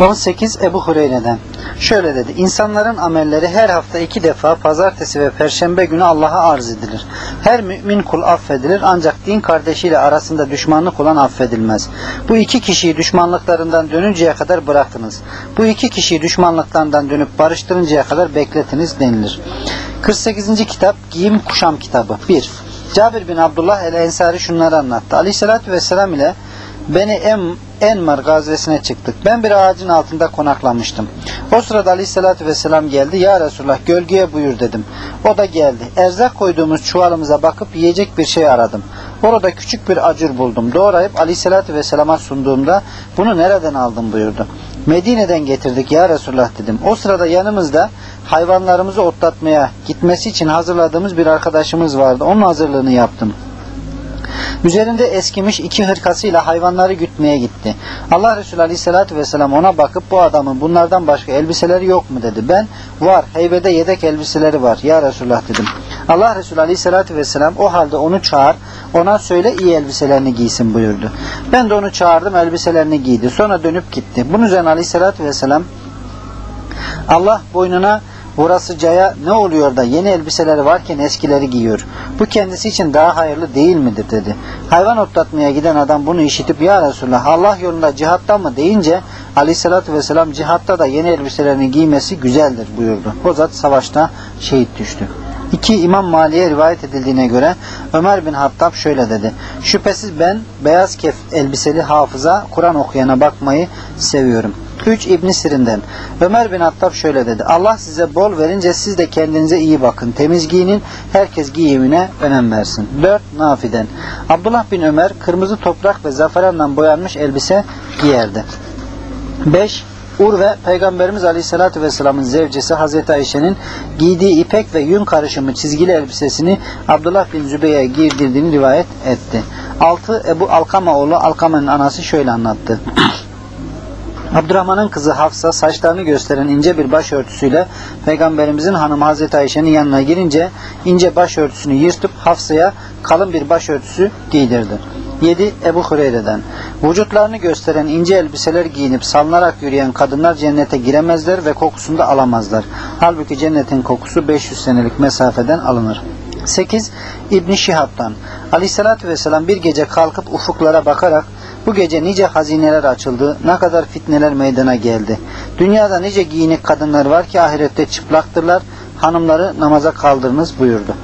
18 Ebu Hureyre'den şöyle dedi. İnsanların amelleri her hafta iki defa pazartesi ve perşembe günü Allah'a arz edilir. Her mümin kul affedilir ancak din kardeşiyle arasında düşmanlık olan affedilmez. Bu iki kişiyi düşmanlıklarından dönünceye kadar bırakınız. Bu iki kişiyi düşmanlıklarından dönüp barıştırıncaya kadar bekletiniz denilir. 48. kitap Giyim Kuşam kitabı 1. Cabir bin Abdullah el-Ensari şunları anlattı. Aleyhissalatü vesselam ile beni em, Enmar gazvesine çıktık. Ben bir ağacın altında konaklamıştım. O sırada aleyhissalatü vesselam geldi. Ya Resulullah gölgeye buyur dedim. O da geldi. Erzak koyduğumuz çuvalımıza bakıp yiyecek bir şey aradım. Orada küçük bir acur buldum. Doğrayıp aleyhissalatü vesselama sunduğumda bunu nereden aldın buyurdu. Medine'den getirdik ya Resulullah dedim. O sırada yanımızda hayvanlarımızı otlatmaya gitmesi için hazırladığımız bir arkadaşımız vardı. Onun hazırlığını yaptım. Üzerinde eskimiş iki hırkasıyla hayvanları gütmeye gitti. Allah Resulü Aleyhisselatü Vesselam ona bakıp bu adamın bunlardan başka elbiseleri yok mu dedi. Ben var heybede yedek elbiseleri var ya Resulullah dedim. Allah Resulü Aleyhisselatü Vesselam o halde onu çağır ona söyle iyi elbiselerini giysin buyurdu. Ben de onu çağırdım elbiselerini giydi. Sonra dönüp gitti. Bunun üzerine Aleyhisselatü Vesselam Allah boynuna Burasıcaya ne oluyor da yeni elbiseleri varken eskileri giyiyor. Bu kendisi için daha hayırlı değil midir dedi. Hayvan otlatmaya giden adam bunu işitip ya Resulullah Allah yolunda cihatta mı deyince aleyhissalatü vesselam cihatta da yeni elbiselerini giymesi güzeldir buyurdu. O zat savaşta şehit düştü. İki İmam Mali'ye rivayet edildiğine göre Ömer bin Hattab şöyle dedi. Şüphesiz ben beyaz kef elbiseli hafıza Kur'an okuyana bakmayı seviyorum. 3 İbn Sirin'den. Ömer bin Hattab şöyle dedi. Allah size bol verince siz de kendinize iyi bakın. Temiz giyinin, herkes giyimine önem versin. 4 Nafi'den. Abdullah bin Ömer kırmızı toprak ve zaferanla boyanmış elbise giyerdi. 5 Urve Peygamberimiz Aleyhisselatü Vesselam'ın zevcesi Hazreti Ayşe'nin giydiği ipek ve yün karışımı çizgili elbisesini Abdullah bin Zübeyye giydirdiğini rivayet etti. 6 Ebu Alkama oğlu Alkama'nın anası şöyle anlattı. Abdurrahman'ın kızı Hafsa saçlarını gösteren ince bir başörtüsüyle Peygamberimizin hanımı Hazreti Ayşe'nin yanına girince ince başörtüsünü yırtıp Hafsa'ya kalın bir başörtüsü giydirdi. 7. Ebu Hureyre'den Vücutlarını gösteren ince elbiseler giyinip salınarak yürüyen kadınlar cennete giremezler ve kokusunu da alamazlar. Halbuki cennetin kokusu 500 senelik mesafeden alınır. 8. İbn Şihab'dan Aleyhissalatü Vesselam bir gece kalkıp ufuklara bakarak bu gece nice hazineler açıldı, ne kadar fitneler meydana geldi. Dünyada nice giyinik kadınlar var ki ahirette çıplaktırlar, hanımları namaza kaldırınız buyurdu.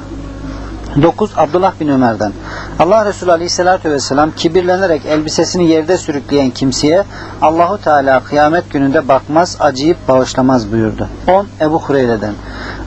9. Abdullah bin Ömer'den Allah Resulü Aleyhisselatü Vesselam kibirlenerek elbisesini yerde sürükleyen kimseye Allahu Teala kıyamet gününde bakmaz, acıyıp bağışlamaz buyurdu. 10. Ebu Hureyre'den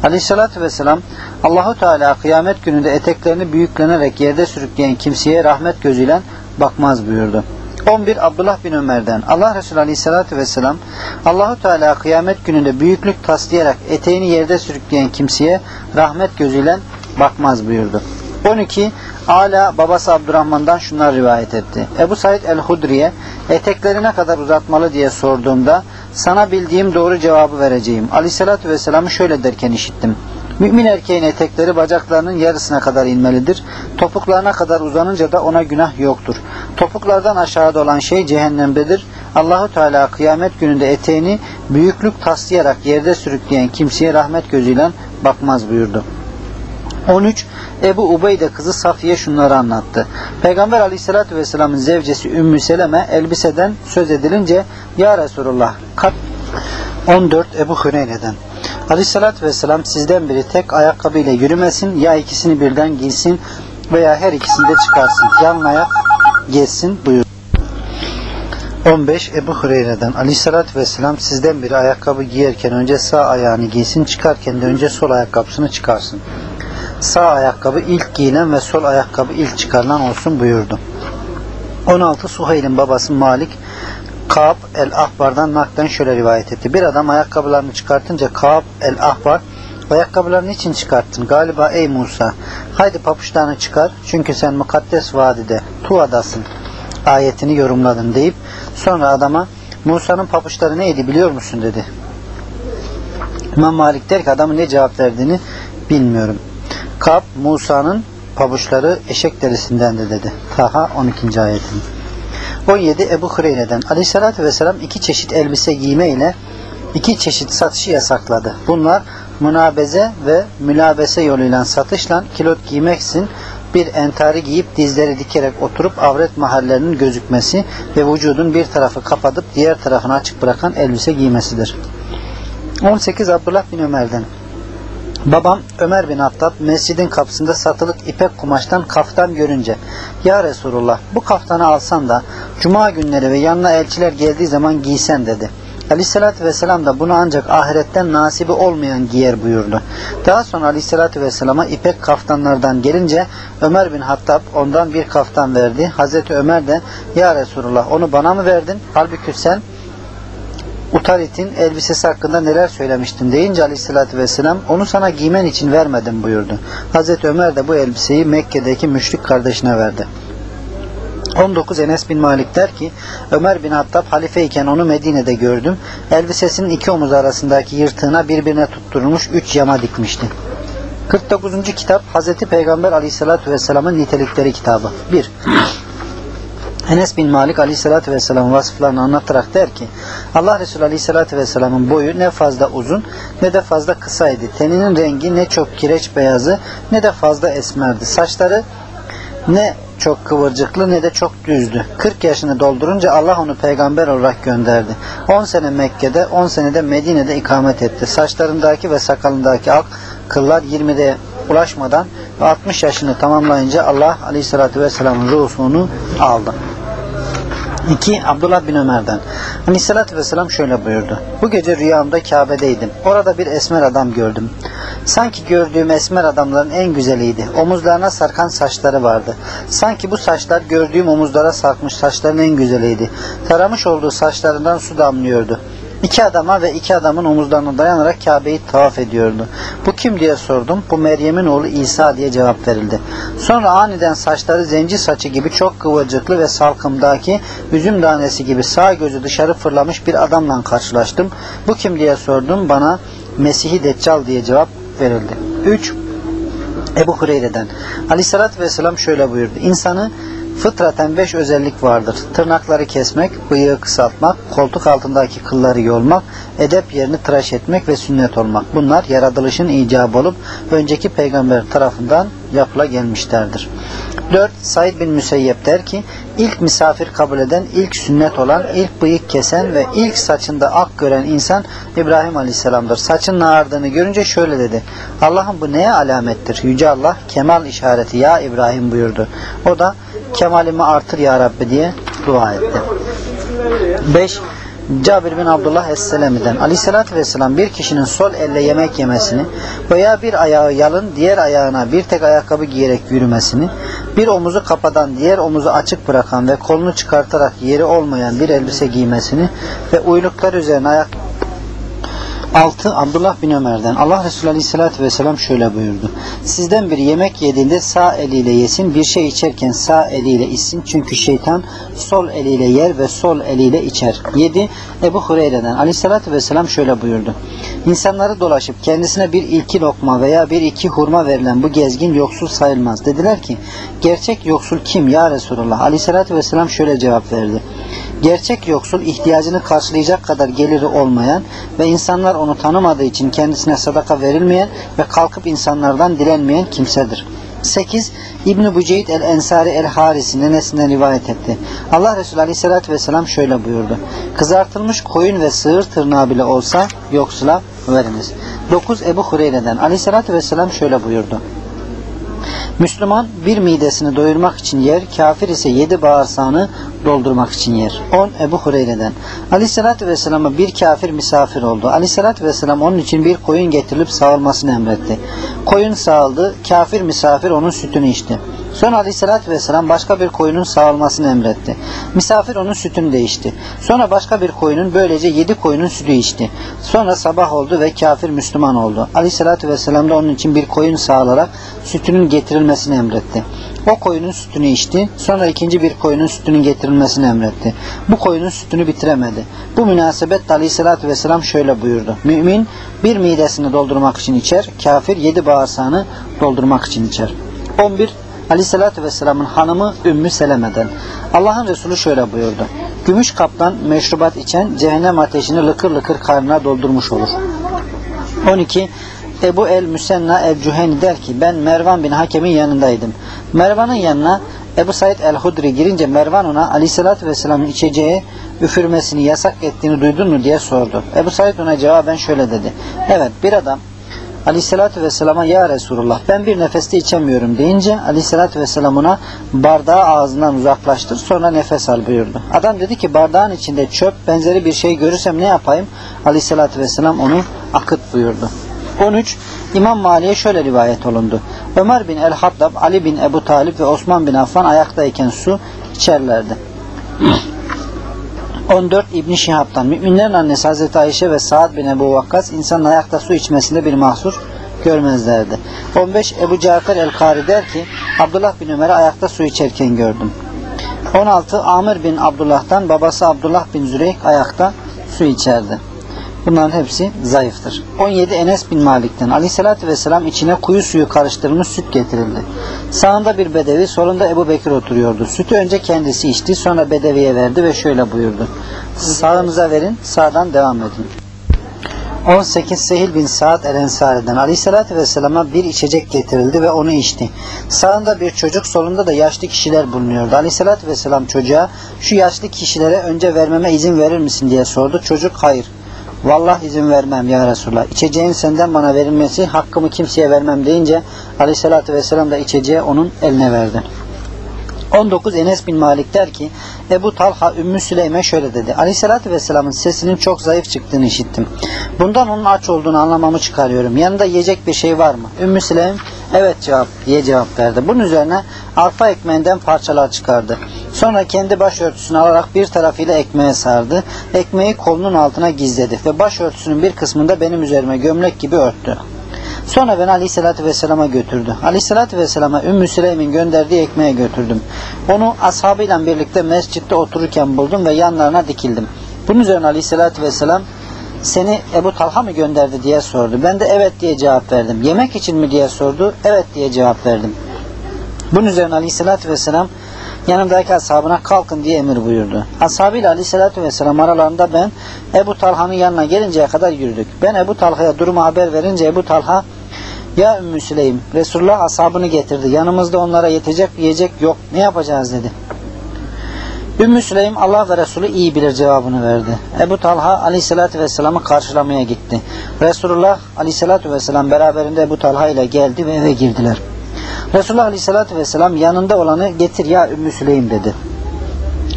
Aleyhisselatü Vesselam Allahu Teala kıyamet gününde eteklerini büyüklenerek yerde sürükleyen kimseye rahmet gözüyle bakmaz buyurdu. 11 Abdullah bin Ömer'den Allah Resulü Aleyhisselatü Vesselam Allahu Teala kıyamet gününde büyüklük taslayarak eteğini yerde sürükleyen kimseye rahmet gözüyle bakmaz buyurdu. 12 Ala babası Abdurrahman'dan şunlar rivayet etti. Ebu Said el-Hudri'ye etekleri ne kadar uzatmalı diye sorduğumda sana bildiğim doğru cevabı vereceğim. Aleyhissalatü vesselam'ı şöyle derken işittim. Mümin erkeğin etekleri bacaklarının yarısına kadar inmelidir. Topuklarına kadar uzanınca da ona günah yoktur. Topuklardan aşağıda olan şey cehennemdedir. Allahu Teala kıyamet gününde eteğini büyüklük taslayarak yerde sürükleyen kimseye rahmet gözüyle bakmaz buyurdu. 13 Ebu Ubeyde kızı Safiye şunları anlattı. Peygamber aleyhissalatü vesselamın zevcesi Ümmü Seleme elbiseden söz edilince Ya Resulullah kat 14 Ebu Hüreyre'den Aleyhissalatü vesselam sizden biri tek ayakkabı ile yürümesin ya ikisini birden giysin veya her ikisini de çıkarsın. Yan ayak gezsin buyur. 15 Ebu Hureyre'den Aleyhissalatü vesselam sizden biri ayakkabı giyerken önce sağ ayağını giysin çıkarken de önce sol ayakkabısını çıkarsın sağ ayakkabı ilk giyilen ve sol ayakkabı ilk çıkarılan olsun buyurdu. 16 Suheyl'in babası Malik Kaab el-Ahbar'dan nakden şöyle rivayet etti. Bir adam ayakkabılarını çıkartınca Kaab el-Ahbar ayakkabılarını için çıkarttın? Galiba ey Musa haydi papuçlarını çıkar çünkü sen mukaddes vadide Tuva'dasın ayetini yorumladın deyip sonra adama Musa'nın papuçları neydi biliyor musun dedi. İmam Malik der ki adamın ne cevap verdiğini bilmiyorum. Kap Musa'nın pabuçları eşek derisinden de dedi. Taha 12. ayetin. 17 Ebu Hureyre'den Aleyhisselatü Vesselam iki çeşit elbise giyme ile iki çeşit satışı yasakladı. Bunlar münabeze ve mülabese yoluyla satışla kilot giymeksin bir entari giyip dizleri dikerek oturup avret mahallerinin gözükmesi ve vücudun bir tarafı kapatıp diğer tarafını açık bırakan elbise giymesidir. 18 Abdullah bin Ömer'den Babam Ömer bin Hattab mescidin kapısında satılık ipek kumaştan kaftan görünce Ya Resulullah bu kaftanı alsan da cuma günleri ve yanına elçiler geldiği zaman giysen dedi. Aleyhissalatü vesselam da bunu ancak ahiretten nasibi olmayan giyer buyurdu. Daha sonra aleyhissalatü vesselama ipek kaftanlardan gelince Ömer bin Hattab ondan bir kaftan verdi. Hazreti Ömer de Ya Resulullah onu bana mı verdin? Halbuki sen Utarit'in elbisesi hakkında neler söylemiştin deyince aleyhissalatü vesselam onu sana giymen için vermedim buyurdu. Hazreti Ömer de bu elbiseyi Mekke'deki müşrik kardeşine verdi. 19 Enes bin Malik der ki Ömer bin Hattab halifeyken onu Medine'de gördüm. Elbisesinin iki omuz arasındaki yırtığına birbirine tutturulmuş üç yama dikmişti. 49. kitap Hazreti Peygamber aleyhissalatü vesselamın nitelikleri kitabı. 1. Enes bin Malik aleyhissalatü vesselamın vasıflarını anlatarak der ki Allah Resulü aleyhissalatü vesselamın boyu ne fazla uzun ne de fazla kısaydı. Teninin rengi ne çok kireç beyazı ne de fazla esmerdi. Saçları ne çok kıvırcıklı ne de çok düzdü. 40 yaşını doldurunca Allah onu peygamber olarak gönderdi. 10 sene Mekke'de 10 senede Medine'de ikamet etti. Saçlarındaki ve sakalındaki ak kıllar 20'de ulaşmadan ve 60 yaşını tamamlayınca Allah aleyhissalatü vesselamın ruhunu aldı. 2. Abdullah bin Ömer'den. Aleyhissalatü vesselam şöyle buyurdu. Bu gece rüyamda Kabe'deydim. Orada bir esmer adam gördüm. Sanki gördüğüm esmer adamların en güzeliydi. Omuzlarına sarkan saçları vardı. Sanki bu saçlar gördüğüm omuzlara sarkmış saçların en güzeliydi. Taramış olduğu saçlarından su damlıyordu. İki adama ve iki adamın omuzlarına dayanarak Kabe'yi tavaf ediyordu. Bu kim diye sordum. Bu Meryem'in oğlu İsa diye cevap verildi. Sonra aniden saçları zenci saçı gibi çok kıvırcıklı ve salkımdaki üzüm tanesi gibi sağ gözü dışarı fırlamış bir adamla karşılaştım. Bu kim diye sordum. Bana Mesih-i Deccal diye cevap verildi. 3. Ebu Hureyre'den Aleyhissalatü Vesselam şöyle buyurdu. İnsanı Fıtraten beş özellik vardır. Tırnakları kesmek, bıyığı kısaltmak, koltuk altındaki kılları yolmak, edep yerini tıraş etmek ve sünnet olmak. Bunlar yaratılışın icabı olup önceki peygamber tarafından yapıla gelmişlerdir. 4. Said bin Müseyyep der ki, ilk misafir kabul eden, ilk sünnet olan, ilk bıyık kesen ve ilk saçında ak gören insan İbrahim Aleyhisselam'dır. Saçının ağardığını görünce şöyle dedi, Allah'ım bu neye alamettir? Yüce Allah kemal işareti ya İbrahim buyurdu. O da kemalimi artır ya Rabbi diye dua etti. 5. Cabir bin Abdullah Es-Selemi'den Aleyhisselatü Vesselam bir kişinin sol elle yemek yemesini veya bir ayağı yalın diğer ayağına bir tek ayakkabı giyerek yürümesini bir omuzu kapatan diğer omuzu açık bırakan ve kolunu çıkartarak yeri olmayan bir elbise giymesini ve uyluklar üzerine ayak 6. Abdullah bin Ömer'den Allah Resulü Aleyhisselatü Vesselam şöyle buyurdu. Sizden bir yemek yediğinde sağ eliyle yesin, bir şey içerken sağ eliyle içsin. Çünkü şeytan sol eliyle yer ve sol eliyle içer. 7. Ebu Hureyre'den Aleyhisselatü Vesselam şöyle buyurdu. İnsanları dolaşıp kendisine bir ilki lokma veya bir iki hurma verilen bu gezgin yoksul sayılmaz. Dediler ki gerçek yoksul kim ya Resulullah? Aleyhisselatü Vesselam şöyle cevap verdi. Gerçek yoksul ihtiyacını karşılayacak kadar geliri olmayan ve insanlar onu tanımadığı için kendisine sadaka verilmeyen ve kalkıp insanlardan dilenmeyen kimsedir. 8. İbn-i Buceyd el-Ensari el-Harisi nenesinden rivayet etti. Allah Resulü Aleyhisselatü Vesselam şöyle buyurdu. Kızartılmış koyun ve sığır tırnağı bile olsa yoksula veriniz. 9. Ebu Hureyre'den Aleyhisselatü Vesselam şöyle buyurdu. Müslüman bir midesini doyurmak için yer, kafir ise yedi bağırsağını doldurmak için yer. 10 Ebu Hureyre'den. Aleyhissalatü Vesselam'a bir kafir misafir oldu. Aleyhissalatü Vesselam onun için bir koyun getirilip sağılmasını emretti. Koyun sağıldı, kafir misafir onun sütünü içti. Sonra aleyhissalatü vesselam başka bir koyunun sağılmasını emretti. Misafir onun sütünü de içti. Sonra başka bir koyunun böylece yedi koyunun sütü içti. Sonra sabah oldu ve kafir Müslüman oldu. Aleyhissalatü vesselam da onun için bir koyun sağlarak sütünün getirilmesini emretti. O koyunun sütünü içti. Sonra ikinci bir koyunun sütünün getirilmesini emretti. Bu koyunun sütünü bitiremedi. Bu münasebetle aleyhissalatü vesselam şöyle buyurdu. Mümin bir midesini doldurmak için içer. Kafir yedi bağırsağını doldurmak için içer. 11 Aleyhisselatü Vesselam'ın hanımı Ümmü Seleme'den. Allah'ın Resulü şöyle buyurdu. Gümüş kaptan meşrubat içen cehennem ateşini lıkır lıkır karnına doldurmuş olur. 12. Ebu el Müsenna el Cüheni der ki ben Mervan bin Hakem'in yanındaydım. Mervan'ın yanına Ebu Said el-Hudri girince Mervan ona aleyhissalatü vesselamın içeceği üfürmesini yasak ettiğini duydun mu diye sordu. Ebu Said ona cevaben şöyle dedi. Evet bir adam aleyhissalatü vesselama ya Resulullah ben bir nefeste içemiyorum deyince aleyhissalatü vesselam ona bardağı ağzından uzaklaştır sonra nefes al buyurdu. Adam dedi ki bardağın içinde çöp benzeri bir şey görürsem ne yapayım? Aleyhissalatü vesselam onu akıt buyurdu. 13. İmam Mali'ye şöyle rivayet olundu. Ömer bin el-Hattab, Ali bin Ebu Talip ve Osman bin Affan ayaktayken su içerlerdi. 14 İbn Şihab'dan müminlerin annesi Hazreti Ayşe ve Saad bin Ebu Vakkas insanın ayakta su içmesinde bir mahsur görmezlerdi. 15 Ebu Cafer el-Kari der ki Abdullah bin Ömer'i ayakta su içerken gördüm. 16 Amir bin Abdullah'tan babası Abdullah bin Züreyk ayakta su içerdi. Bunların hepsi zayıftır. 17 Enes bin Malik'ten Aleyhisselatü Vesselam içine kuyu suyu karıştırılmış süt getirildi. Sağında bir bedevi, solunda Ebu Bekir oturuyordu. Sütü önce kendisi içti, sonra bedeviye verdi ve şöyle buyurdu. Sağınıza verin, sağdan devam edin. 18 Sehil bin Sa'd el-Ensari'den Aleyhisselatü Vesselam'a bir içecek getirildi ve onu içti. Sağında bir çocuk, solunda da yaşlı kişiler bulunuyordu. Aleyhisselatü Vesselam çocuğa şu yaşlı kişilere önce vermeme izin verir misin diye sordu. Çocuk hayır. Vallahi izin vermem ya Resulullah. İçeceğin senden bana verilmesi hakkımı kimseye vermem deyince aleyhissalatü vesselam da içeceği onun eline verdi. 19 Enes bin Malik der ki Ebu Talha Ümmü Süleyme şöyle dedi. Aleyhissalatü vesselamın sesinin çok zayıf çıktığını işittim. Bundan onun aç olduğunu anlamamı çıkarıyorum. Yanında yiyecek bir şey var mı? Ümmü Süleym evet cevap diye cevap verdi. Bunun üzerine arpa ekmeğinden parçalar çıkardı. Sonra kendi başörtüsünü alarak bir tarafıyla ekmeğe sardı. Ekmeği kolunun altına gizledi ve başörtüsünün bir kısmında benim üzerime gömlek gibi örttü. Sonra beni Aleyhisselatü Vesselam'a götürdü. Aleyhisselatü Vesselam'a Ümmü Süleym'in gönderdiği ekmeğe götürdüm. Onu ashabıyla birlikte mescitte otururken buldum ve yanlarına dikildim. Bunun üzerine Aleyhisselatü Vesselam seni Ebu Talha mı gönderdi diye sordu. Ben de evet diye cevap verdim. Yemek için mi diye sordu. Evet diye cevap verdim. Bunun üzerine Aleyhisselatü Vesselam yanımdaki ashabına kalkın diye emir buyurdu. Ashabıyla aleyhissalatü vesselam aralarında ben Ebu Talha'nın yanına gelinceye kadar yürüdük. Ben Ebu Talha'ya durumu haber verince Ebu Talha ya Ümmü Süleym Resulullah ashabını getirdi. Yanımızda onlara yetecek yiyecek yok. Ne yapacağız dedi. Ümmü Süleym Allah ve Resulü iyi bilir cevabını verdi. Ebu Talha aleyhissalatü vesselam'ı karşılamaya gitti. Resulullah aleyhissalatü vesselam beraberinde Ebu Talha ile geldi ve eve girdiler. Resulullah Aleyhisselatü Vesselam yanında olanı getir ya Ümmü Süleym dedi.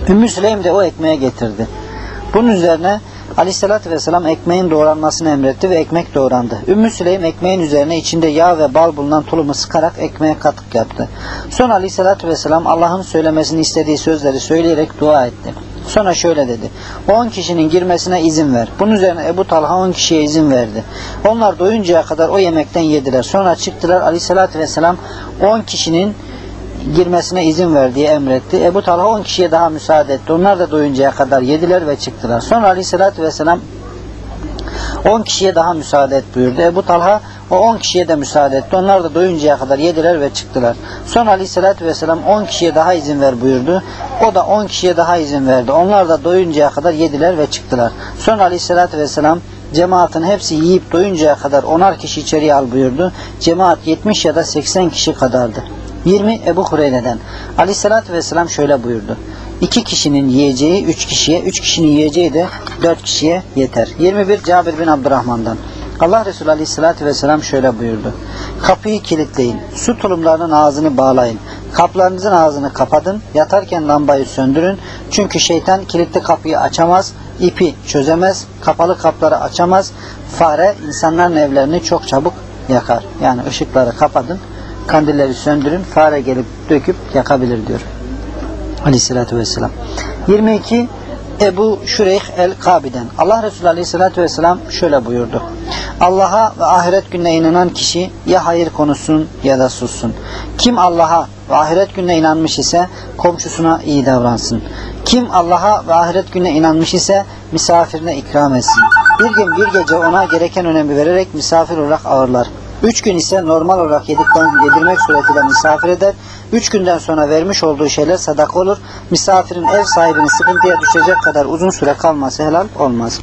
Ümmü Süleym de o ekmeğe getirdi. Bunun üzerine Aleyhisselatü Vesselam ekmeğin doğranmasını emretti ve ekmek doğrandı. Ümmü Süleym ekmeğin üzerine içinde yağ ve bal bulunan tulumu sıkarak ekmeğe katık yaptı. Sonra Aleyhisselatü Vesselam Allah'ın söylemesini istediği sözleri söyleyerek dua etti. Sonra şöyle dedi. 10 kişinin girmesine izin ver. Bunun üzerine Ebu Talha 10 kişiye izin verdi. Onlar doyuncaya kadar o yemekten yediler. Sonra çıktılar aleyhissalatü vesselam 10 kişinin girmesine izin ver diye emretti. Ebu Talha 10 kişiye daha müsaade etti. Onlar da doyuncaya kadar yediler ve çıktılar. Sonra aleyhissalatü vesselam 10 kişiye daha müsaade et buyurdu. Ebu Talha o 10 kişiye de müsaade etti. Onlar da doyuncaya kadar yediler ve çıktılar. Sonra aleyhissalatü vesselam 10 kişiye daha izin ver buyurdu. O da 10 kişiye daha izin verdi. Onlar da doyuncaya kadar yediler ve çıktılar. Sonra aleyhissalatü vesselam cemaatin hepsi yiyip doyuncaya kadar onar kişi içeriye al buyurdu. Cemaat 70 ya da 80 kişi kadardı. 20 Ebu Hureyre'den Aleyhisselatü Vesselam şöyle buyurdu. İki kişinin yiyeceği üç kişiye, üç kişinin yiyeceği de dört kişiye yeter. 21 Cabir bin Abdurrahman'dan Allah Resulü Aleyhisselatü Vesselam şöyle buyurdu. Kapıyı kilitleyin, su tulumlarının ağzını bağlayın, kaplarınızın ağzını kapatın, yatarken lambayı söndürün. Çünkü şeytan kilitli kapıyı açamaz, ipi çözemez, kapalı kapları açamaz. Fare insanların evlerini çok çabuk yakar. Yani ışıkları kapatın, kandilleri söndürün, fare gelip döküp yakabilir diyor. Aleyhissalatü vesselam. 22 Ebu Şureyh el-Kabi'den Allah Resulü Aleyhisselatü Vesselam şöyle buyurdu. Allah'a ve ahiret gününe inanan kişi ya hayır konuşsun ya da sussun. Kim Allah'a ve ahiret gününe inanmış ise komşusuna iyi davransın. Kim Allah'a ve ahiret gününe inanmış ise misafirine ikram etsin. Bir gün bir gece ona gereken önemi vererek misafir olarak ağırlar. Üç gün ise normal olarak yedikten yedirmek suretiyle misafir eder. Üç günden sonra vermiş olduğu şeyler sadaka olur. Misafirin ev sahibini sıkıntıya düşecek kadar uzun süre kalması helal olmaz.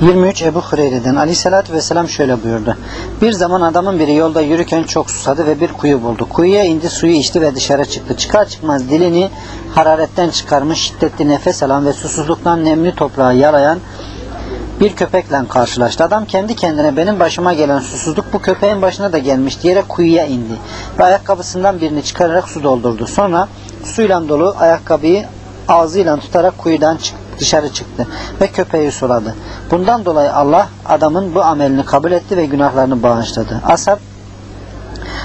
23 Ebu Hureyre'den aleyhissalatü vesselam şöyle buyurdu. Bir zaman adamın biri yolda yürürken çok susadı ve bir kuyu buldu. Kuyuya indi suyu içti ve dışarı çıktı. Çıkar çıkmaz dilini hararetten çıkarmış şiddetli nefes alan ve susuzluktan nemli toprağı yalayan bir köpekle karşılaştı. Adam kendi kendine benim başıma gelen susuzluk bu köpeğin başına da gelmiş diyerek kuyuya indi. Ve ayakkabısından birini çıkararak su doldurdu. Sonra suyla dolu ayakkabıyı ağzıyla tutarak kuyudan dışarı çıktı ve köpeği suladı. Bundan dolayı Allah adamın bu amelini kabul etti ve günahlarını bağışladı. Ashab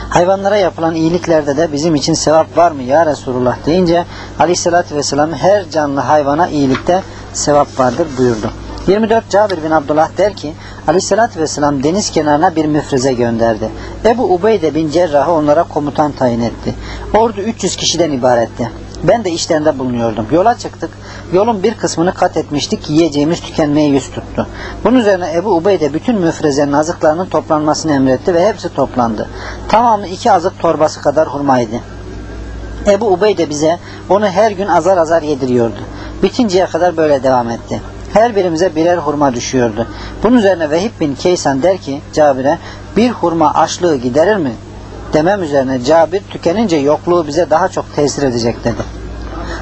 hayvanlara yapılan iyiliklerde de bizim için sevap var mı ya Resulullah deyince aleyhissalatü vesselam her canlı hayvana iyilikte sevap vardır buyurdu. 24 Cabir bin Abdullah der ki Aleyhisselatü Vesselam deniz kenarına bir müfreze gönderdi. Ebu Ubeyde bin Cerrah'ı onlara komutan tayin etti. Ordu 300 kişiden ibaretti. Ben de işlerinde bulunuyordum. Yola çıktık. Yolun bir kısmını kat etmiştik. Yiyeceğimiz tükenmeye yüz tuttu. Bunun üzerine Ebu Ubeyde bütün müfrezenin azıklarının toplanmasını emretti ve hepsi toplandı. Tamamı iki azık torbası kadar hurmaydı. Ebu Ubeyde bize onu her gün azar azar yediriyordu. Bitinceye kadar böyle devam etti. Her birimize birer hurma düşüyordu. Bunun üzerine Vehib bin Keysan der ki Cabir'e bir hurma açlığı giderir mi? Demem üzerine Cabir tükenince yokluğu bize daha çok tesir edecek dedi.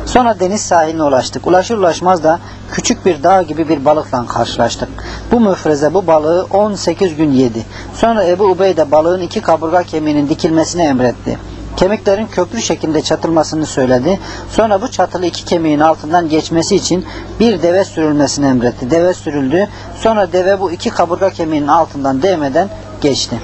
Sonra deniz sahiline ulaştık. Ulaşır ulaşmaz da küçük bir dağ gibi bir balıkla karşılaştık. Bu müfreze bu balığı 18 gün yedi. Sonra Ebu Ubeyde balığın iki kaburga kemiğinin dikilmesini emretti. Kemiklerin köprü şeklinde çatılmasını söyledi. Sonra bu çatılı iki kemiğin altından geçmesi için bir deve sürülmesini emretti. Deve sürüldü. Sonra deve bu iki kaburga kemiğinin altından değmeden geçti.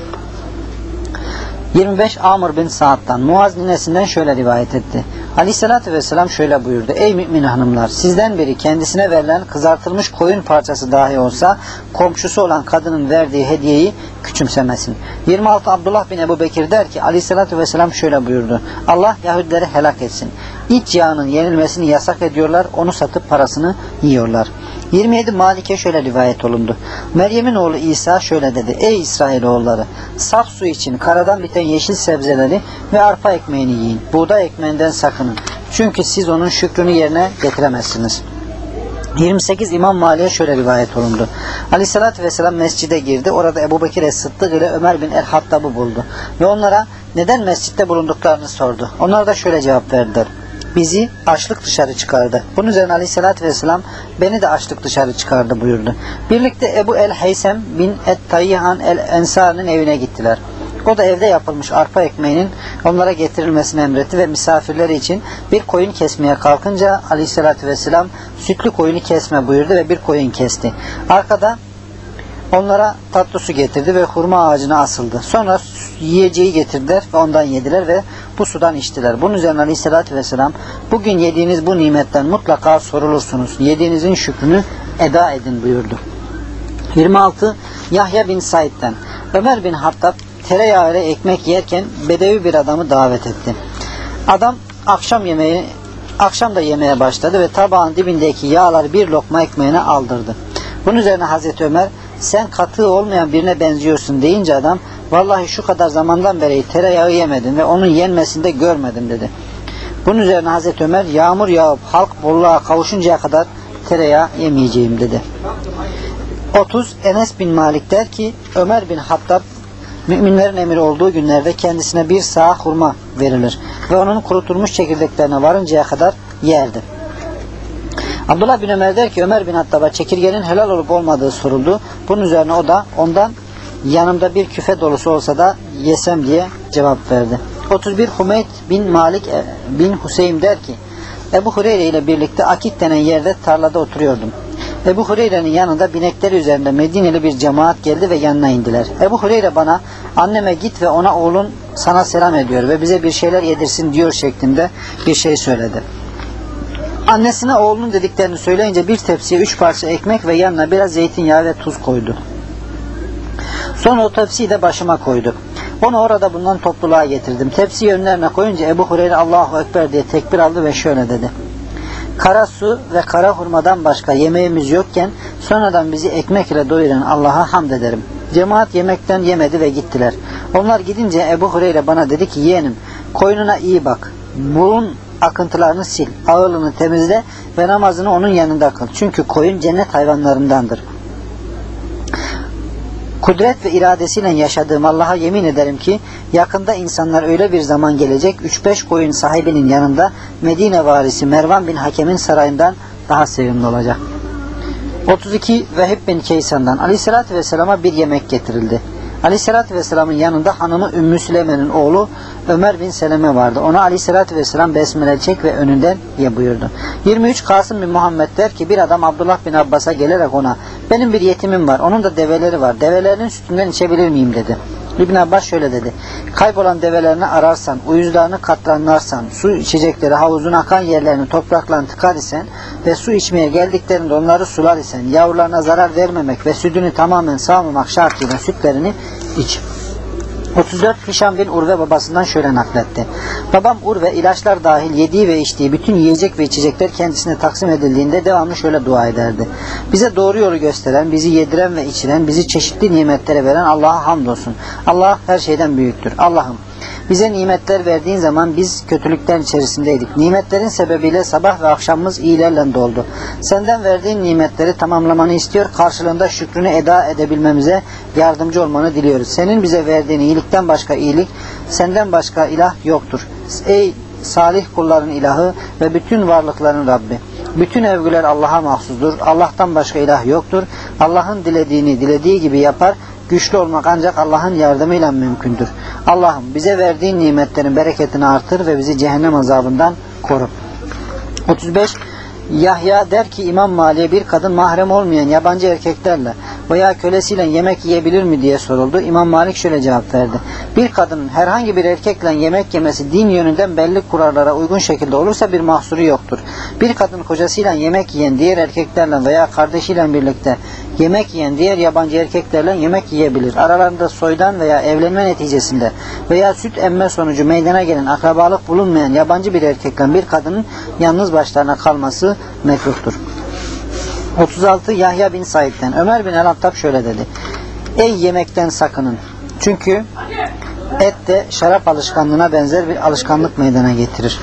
25 Amr bin Saad'dan Muaz ninesinden şöyle rivayet etti. Aleyhissalatü vesselam şöyle buyurdu. Ey mümin hanımlar sizden biri kendisine verilen kızartılmış koyun parçası dahi olsa komşusu olan kadının verdiği hediyeyi küçümsemesin. 26 Abdullah bin Ebu Bekir der ki Aleyhissalatü vesselam şöyle buyurdu. Allah Yahudileri helak etsin. İç yağının yenilmesini yasak ediyorlar. Onu satıp parasını yiyorlar. 27 Malik'e şöyle rivayet olundu. Meryem'in oğlu İsa şöyle dedi. Ey İsrailoğulları saf su için karadan biten yeşil sebzeleri ve arpa ekmeğini yiyin. Buğday ekmeğinden sakının. Çünkü siz onun şükrünü yerine getiremezsiniz. 28 İmam Mali'ye şöyle rivayet olundu. Aleyhissalatü vesselam mescide girdi. Orada Ebu Bekir Es-Sıddık ile Ömer bin El-Hattab'ı buldu. Ve onlara neden mescitte bulunduklarını sordu. Onlar da şöyle cevap verdiler bizi açlık dışarı çıkardı. Bunun üzerine aleyhissalatü vesselam beni de açlık dışarı çıkardı buyurdu. Birlikte Ebu el-Heysem bin Et-Tayyihan el-Ensar'ın evine gittiler. O da evde yapılmış arpa ekmeğinin onlara getirilmesini emretti ve misafirleri için bir koyun kesmeye kalkınca aleyhissalatü vesselam sütlü koyunu kesme buyurdu ve bir koyun kesti. Arkada onlara tatlı su getirdi ve hurma ağacına asıldı. Sonra yiyeceği getirdiler ve ondan yediler ve bu sudan içtiler. Bunun üzerine aleyhissalatü vesselam bugün yediğiniz bu nimetten mutlaka sorulursunuz. Yediğinizin şükrünü eda edin buyurdu. 26 Yahya bin Said'den Ömer bin Hattab tereyağı ile ekmek yerken bedevi bir adamı davet etti. Adam akşam yemeği akşam da yemeye başladı ve tabağın dibindeki yağları bir lokma ekmeğine aldırdı. Bunun üzerine Hazreti Ömer sen katı olmayan birine benziyorsun deyince adam vallahi şu kadar zamandan beri tereyağı yemedim ve onun yenmesinde görmedim dedi. Bunun üzerine Hazreti Ömer yağmur yağıp halk bolluğa kavuşuncaya kadar tereyağı yemeyeceğim dedi. 30 Enes bin Malik der ki Ömer bin Hattab müminlerin emiri olduğu günlerde kendisine bir sağ hurma verilir ve onun kurutulmuş çekirdeklerine varıncaya kadar yerdi. Abdullah bin Ömer der ki Ömer bin Hattab'a çekirgenin helal olup olmadığı soruldu. Bunun üzerine o da ondan yanımda bir küfe dolusu olsa da yesem diye cevap verdi. 31 Humeyd bin Malik e, bin Hüseyin der ki Ebu Hureyre ile birlikte Akik denen yerde tarlada oturuyordum. Ebu Hureyre'nin yanında binekleri üzerinde Medineli bir cemaat geldi ve yanına indiler. Ebu Hureyre bana anneme git ve ona oğlun sana selam ediyor ve bize bir şeyler yedirsin diyor şeklinde bir şey söyledi. Annesine oğlunun dediklerini söyleyince bir tepsiye üç parça ekmek ve yanına biraz zeytinyağı ve tuz koydu. Sonra o tepsiyi de başıma koydu. Onu orada bulunan topluluğa getirdim. Tepsiyi önlerine koyunca Ebu Hureyre Allahu Ekber diye tekbir aldı ve şöyle dedi. Kara su ve kara hurmadan başka yemeğimiz yokken sonradan bizi ekmek ile doyuran Allah'a hamd ederim. Cemaat yemekten yemedi ve gittiler. Onlar gidince Ebu Hureyre bana dedi ki yeğenim koyununa iyi bak. Burun akıntılarını sil, ağırlığını temizle ve namazını onun yanında kıl. Çünkü koyun cennet hayvanlarındandır. Kudret ve iradesiyle yaşadığım Allah'a yemin ederim ki yakında insanlar öyle bir zaman gelecek 3-5 koyun sahibinin yanında Medine varisi Mervan bin Hakem'in sarayından daha sevimli olacak. 32 Vehib bin Keysan'dan Aleyhisselatü Vesselam'a bir yemek getirildi. Aleyhisselatü Vesselam'ın yanında hanımı Ümmü Süleyman'ın oğlu Ömer bin Seleme vardı. Ona Aleyhisselatü Vesselam besmele çek ve önünden ye buyurdu. 23 Kasım bin Muhammed der ki bir adam Abdullah bin Abbas'a gelerek ona benim bir yetimim var onun da develeri var develerinin sütünden içebilir miyim dedi. İbn Abbas şöyle dedi. Kaybolan develerini ararsan, uyuzlarını katranlarsan, su içecekleri havuzun akan yerlerini toprakla tıkar isen ve su içmeye geldiklerinde onları sular isen, yavrularına zarar vermemek ve sütünü tamamen sağmamak şartıyla sütlerini iç. 34 Hişam bin Urve babasından şöyle nakletti. Babam Urve ilaçlar dahil yediği ve içtiği bütün yiyecek ve içecekler kendisine taksim edildiğinde devamlı şöyle dua ederdi. Bize doğru yolu gösteren, bizi yediren ve içiren, bizi çeşitli nimetlere veren Allah'a hamdolsun. Allah her şeyden büyüktür. Allah'ım bize nimetler verdiğin zaman biz kötülükten içerisindeydik. Nimetlerin sebebiyle sabah ve akşamımız iyilerle doldu. Senden verdiğin nimetleri tamamlamanı istiyor. Karşılığında şükrünü eda edebilmemize yardımcı olmanı diliyoruz. Senin bize verdiğin iyilikten başka iyilik, senden başka ilah yoktur. Ey salih kulların ilahı ve bütün varlıkların Rabbi. Bütün övgüler Allah'a mahsustur. Allah'tan başka ilah yoktur. Allah'ın dilediğini dilediği gibi yapar. Güçlü olmak ancak Allah'ın yardımıyla mümkündür. Allah'ım bize verdiğin nimetlerin bereketini artır ve bizi cehennem azabından koru. 35 Yahya der ki İmam Mali'ye bir kadın mahrem olmayan yabancı erkeklerle veya kölesiyle yemek yiyebilir mi diye soruldu. İmam Malik şöyle cevap verdi. Bir kadının herhangi bir erkekle yemek yemesi din yönünden belli kurallara uygun şekilde olursa bir mahsuru yoktur. Bir kadın kocasıyla yemek yiyen diğer erkeklerle veya kardeşiyle birlikte yemek yiyen diğer yabancı erkeklerle yemek yiyebilir. Aralarında soydan veya evlenme neticesinde veya süt emme sonucu meydana gelen akrabalık bulunmayan yabancı bir erkekle bir kadının yalnız başlarına kalması mekruhtur. 36 Yahya bin Said'den Ömer bin El-Hattab şöyle dedi. Ey yemekten sakının. Çünkü et de şarap alışkanlığına benzer bir alışkanlık meydana getirir.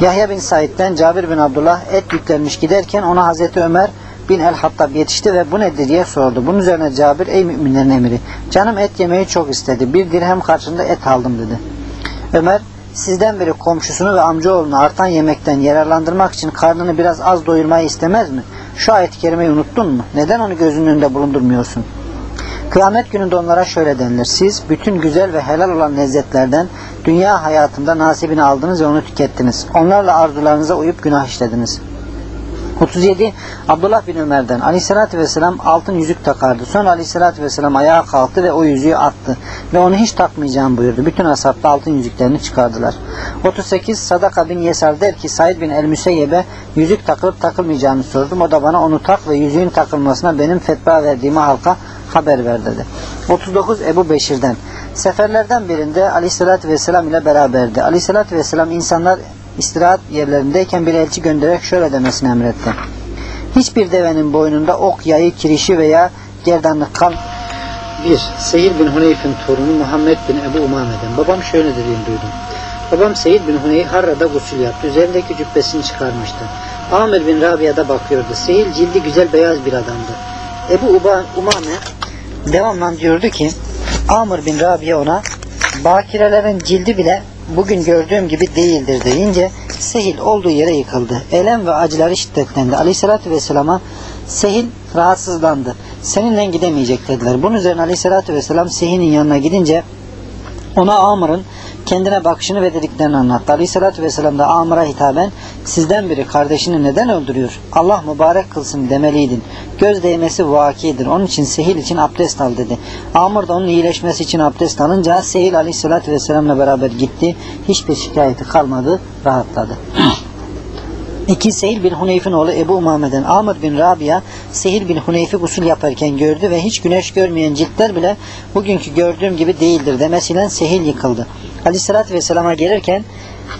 Yahya bin Said'den Cabir bin Abdullah et yüklenmiş giderken ona Hazreti Ömer bin El-Hattab yetişti ve bu nedir diye sordu. Bunun üzerine Cabir ey müminlerin emiri canım et yemeyi çok istedi. Bir dirhem karşında et aldım dedi. Ömer sizden biri komşusunu ve amcaoğlunu artan yemekten yararlandırmak için karnını biraz az doyurmayı istemez mi? Şu ayet-i kerimeyi unuttun mu? Neden onu gözünün önünde bulundurmuyorsun? Kıyamet gününde onlara şöyle denilir. Siz bütün güzel ve helal olan lezzetlerden dünya hayatında nasibini aldınız ve onu tükettiniz. Onlarla arzularınıza uyup günah işlediniz. 37 Abdullah bin Ömer'den Aleyhisselatü Vesselam altın yüzük takardı. Sonra Aleyhisselatü Vesselam ayağa kalktı ve o yüzüğü attı. Ve onu hiç takmayacağım buyurdu. Bütün ashab da altın yüzüklerini çıkardılar. 38 Sadaka bin Yesar der ki Said bin El-Müseyyeb'e yüzük takılıp takılmayacağını sordum. O da bana onu tak ve yüzüğün takılmasına benim fetva verdiğimi halka haber ver dedi. 39 Ebu Beşir'den Seferlerden birinde Aleyhisselatü Vesselam ile beraberdi. Aleyhisselatü Vesselam insanlar istirahat yerlerindeyken bir elçi göndererek şöyle demesini emretti. Hiçbir devenin boynunda ok, yayı, kirişi veya gerdanlık kal. 1. Seyir bin Huneyf'in torunu Muhammed bin Ebu Umame'den. Babam şöyle dediğini duydum. Babam Seyir bin Huneyf Harra'da gusül yaptı. Üzerindeki cübbesini çıkarmıştı. Amir bin Rabia'da bakıyordu. Seyir cildi güzel beyaz bir adamdı. Ebu Uba, Umame devamla diyordu ki Amr bin Rabia ona bakirelerin cildi bile bugün gördüğüm gibi değildir deyince Sehil olduğu yere yıkıldı. Elem ve acıları şiddetlendi. Aleyhissalatü vesselama Sehil rahatsızlandı. Seninle gidemeyecek dediler. Bunun üzerine Aleyhissalatü vesselam Sehil'in yanına gidince ona Amr'ın kendine bakışını ve dediklerini anlattı. Aleyhissalatü vesselam da Amr'a hitaben sizden biri kardeşini neden öldürüyor? Allah mübarek kılsın demeliydin. Göz değmesi vakidir. Onun için Sehil için abdest al dedi. Amr da onun iyileşmesi için abdest alınca Sehil aleyhissalatü vesselamla beraber gitti. Hiçbir şikayeti kalmadı. Rahatladı. İki Sehil bin Huneyf'in oğlu Ebu Umame'den Amr bin Rabia Sehil bin Huneyf'i usul yaparken gördü ve hiç güneş görmeyen ciltler bile bugünkü gördüğüm gibi değildir demesiyle Sehil yıkıldı. Aleyhissalatü Vesselam'a gelirken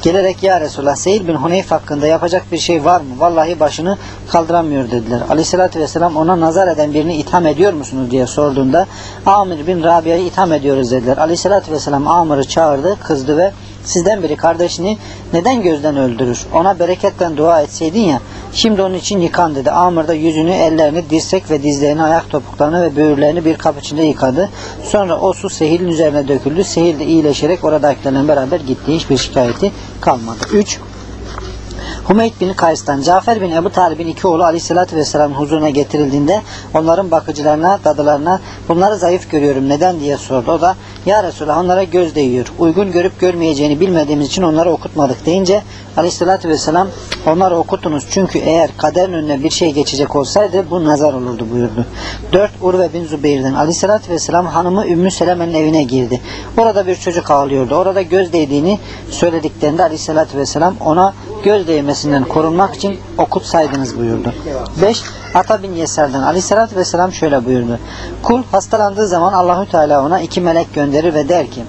Gelerek ya Resulallah Seyir bin Huneyf hakkında yapacak bir şey var mı? Vallahi başını kaldıramıyor dediler. Aleyhissalatü vesselam ona nazar eden birini itham ediyor musunuz diye sorduğunda Amir bin Rabia'yı itham ediyoruz dediler. Aleyhissalatü vesselam Amir'i çağırdı, kızdı ve sizden biri kardeşini neden gözden öldürür? Ona bereketten dua etseydin ya şimdi onun için yıkan dedi. Amir de yüzünü, ellerini, dirsek ve dizlerini, ayak topuklarını ve böğürlerini bir kap içinde yıkadı. Sonra o su sehilin üzerine döküldü. Sehil de iyileşerek oradakilerle beraber gitti. Hiçbir şikayeti kalmadı. 3. Hümeyd bin Kays'tan Cafer bin Ebu Talib'in iki oğlu Aleyhisselatü Vesselam'ın huzuruna getirildiğinde onların bakıcılarına, dadılarına bunları zayıf görüyorum neden diye sordu. O da ya Resulallah onlara göz değiyor. Uygun görüp görmeyeceğini bilmediğimiz için onları okutmadık deyince Aleyhisselatü Vesselam onları okutunuz çünkü eğer kaderin önüne bir şey geçecek olsaydı bu nazar olurdu buyurdu. 4. Urve bin Zübeyir'den Aleyhisselatü Vesselam hanımı Ümmü Seleme'nin evine girdi. Orada bir çocuk ağlıyordu. Orada göz değdiğini söylediklerinde Aleyhisselatü Vesselam ona göz değmesinden korunmak için okutsaydınız buyurdu. 5. Ata bin Yeser'den Aleyhisselatü Vesselam şöyle buyurdu. Kul hastalandığı zaman Allahü Teala ona iki melek gönderir ve der ki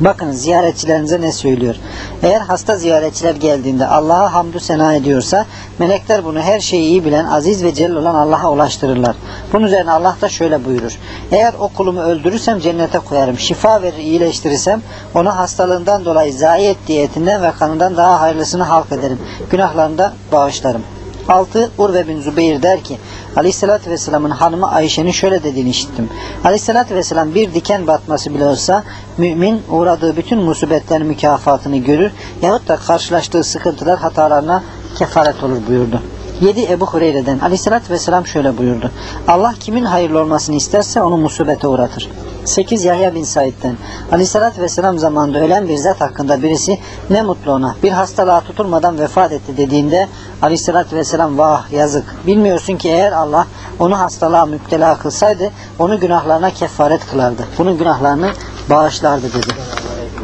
Bakın ziyaretçilerinize ne söylüyor. Eğer hasta ziyaretçiler geldiğinde Allah'a hamdü sena ediyorsa melekler bunu her şeyi iyi bilen aziz ve celil olan Allah'a ulaştırırlar. Bunun üzerine Allah da şöyle buyurur. Eğer o kulumu öldürürsem cennete koyarım. Şifa verir iyileştirirsem ona hastalığından dolayı zayi ettiği etinden ve kanından daha hayırlısını halk ederim. Günahlarını da bağışlarım. 6. Urve bin Zübeyir der ki Aleyhisselatü Vesselam'ın hanımı Ayşe'nin şöyle dediğini işittim. Aleyhisselatü Vesselam bir diken batması bile olsa mümin uğradığı bütün musibetlerin mükafatını görür yahut da karşılaştığı sıkıntılar hatalarına kefaret olur buyurdu. 7 Ebu Hureyre'den Aleyhisselatü Vesselam şöyle buyurdu. Allah kimin hayırlı olmasını isterse onu musibete uğratır. 8 Yahya bin Said'den Aleyhisselatü Vesselam zamanında ölen bir zat hakkında birisi ne mutlu ona bir hastalığa tutulmadan vefat etti dediğinde Aleyhisselatü Vesselam vah yazık bilmiyorsun ki eğer Allah onu hastalığa müptela kılsaydı onu günahlarına kefaret kılardı. Bunun günahlarını bağışlardı dedi.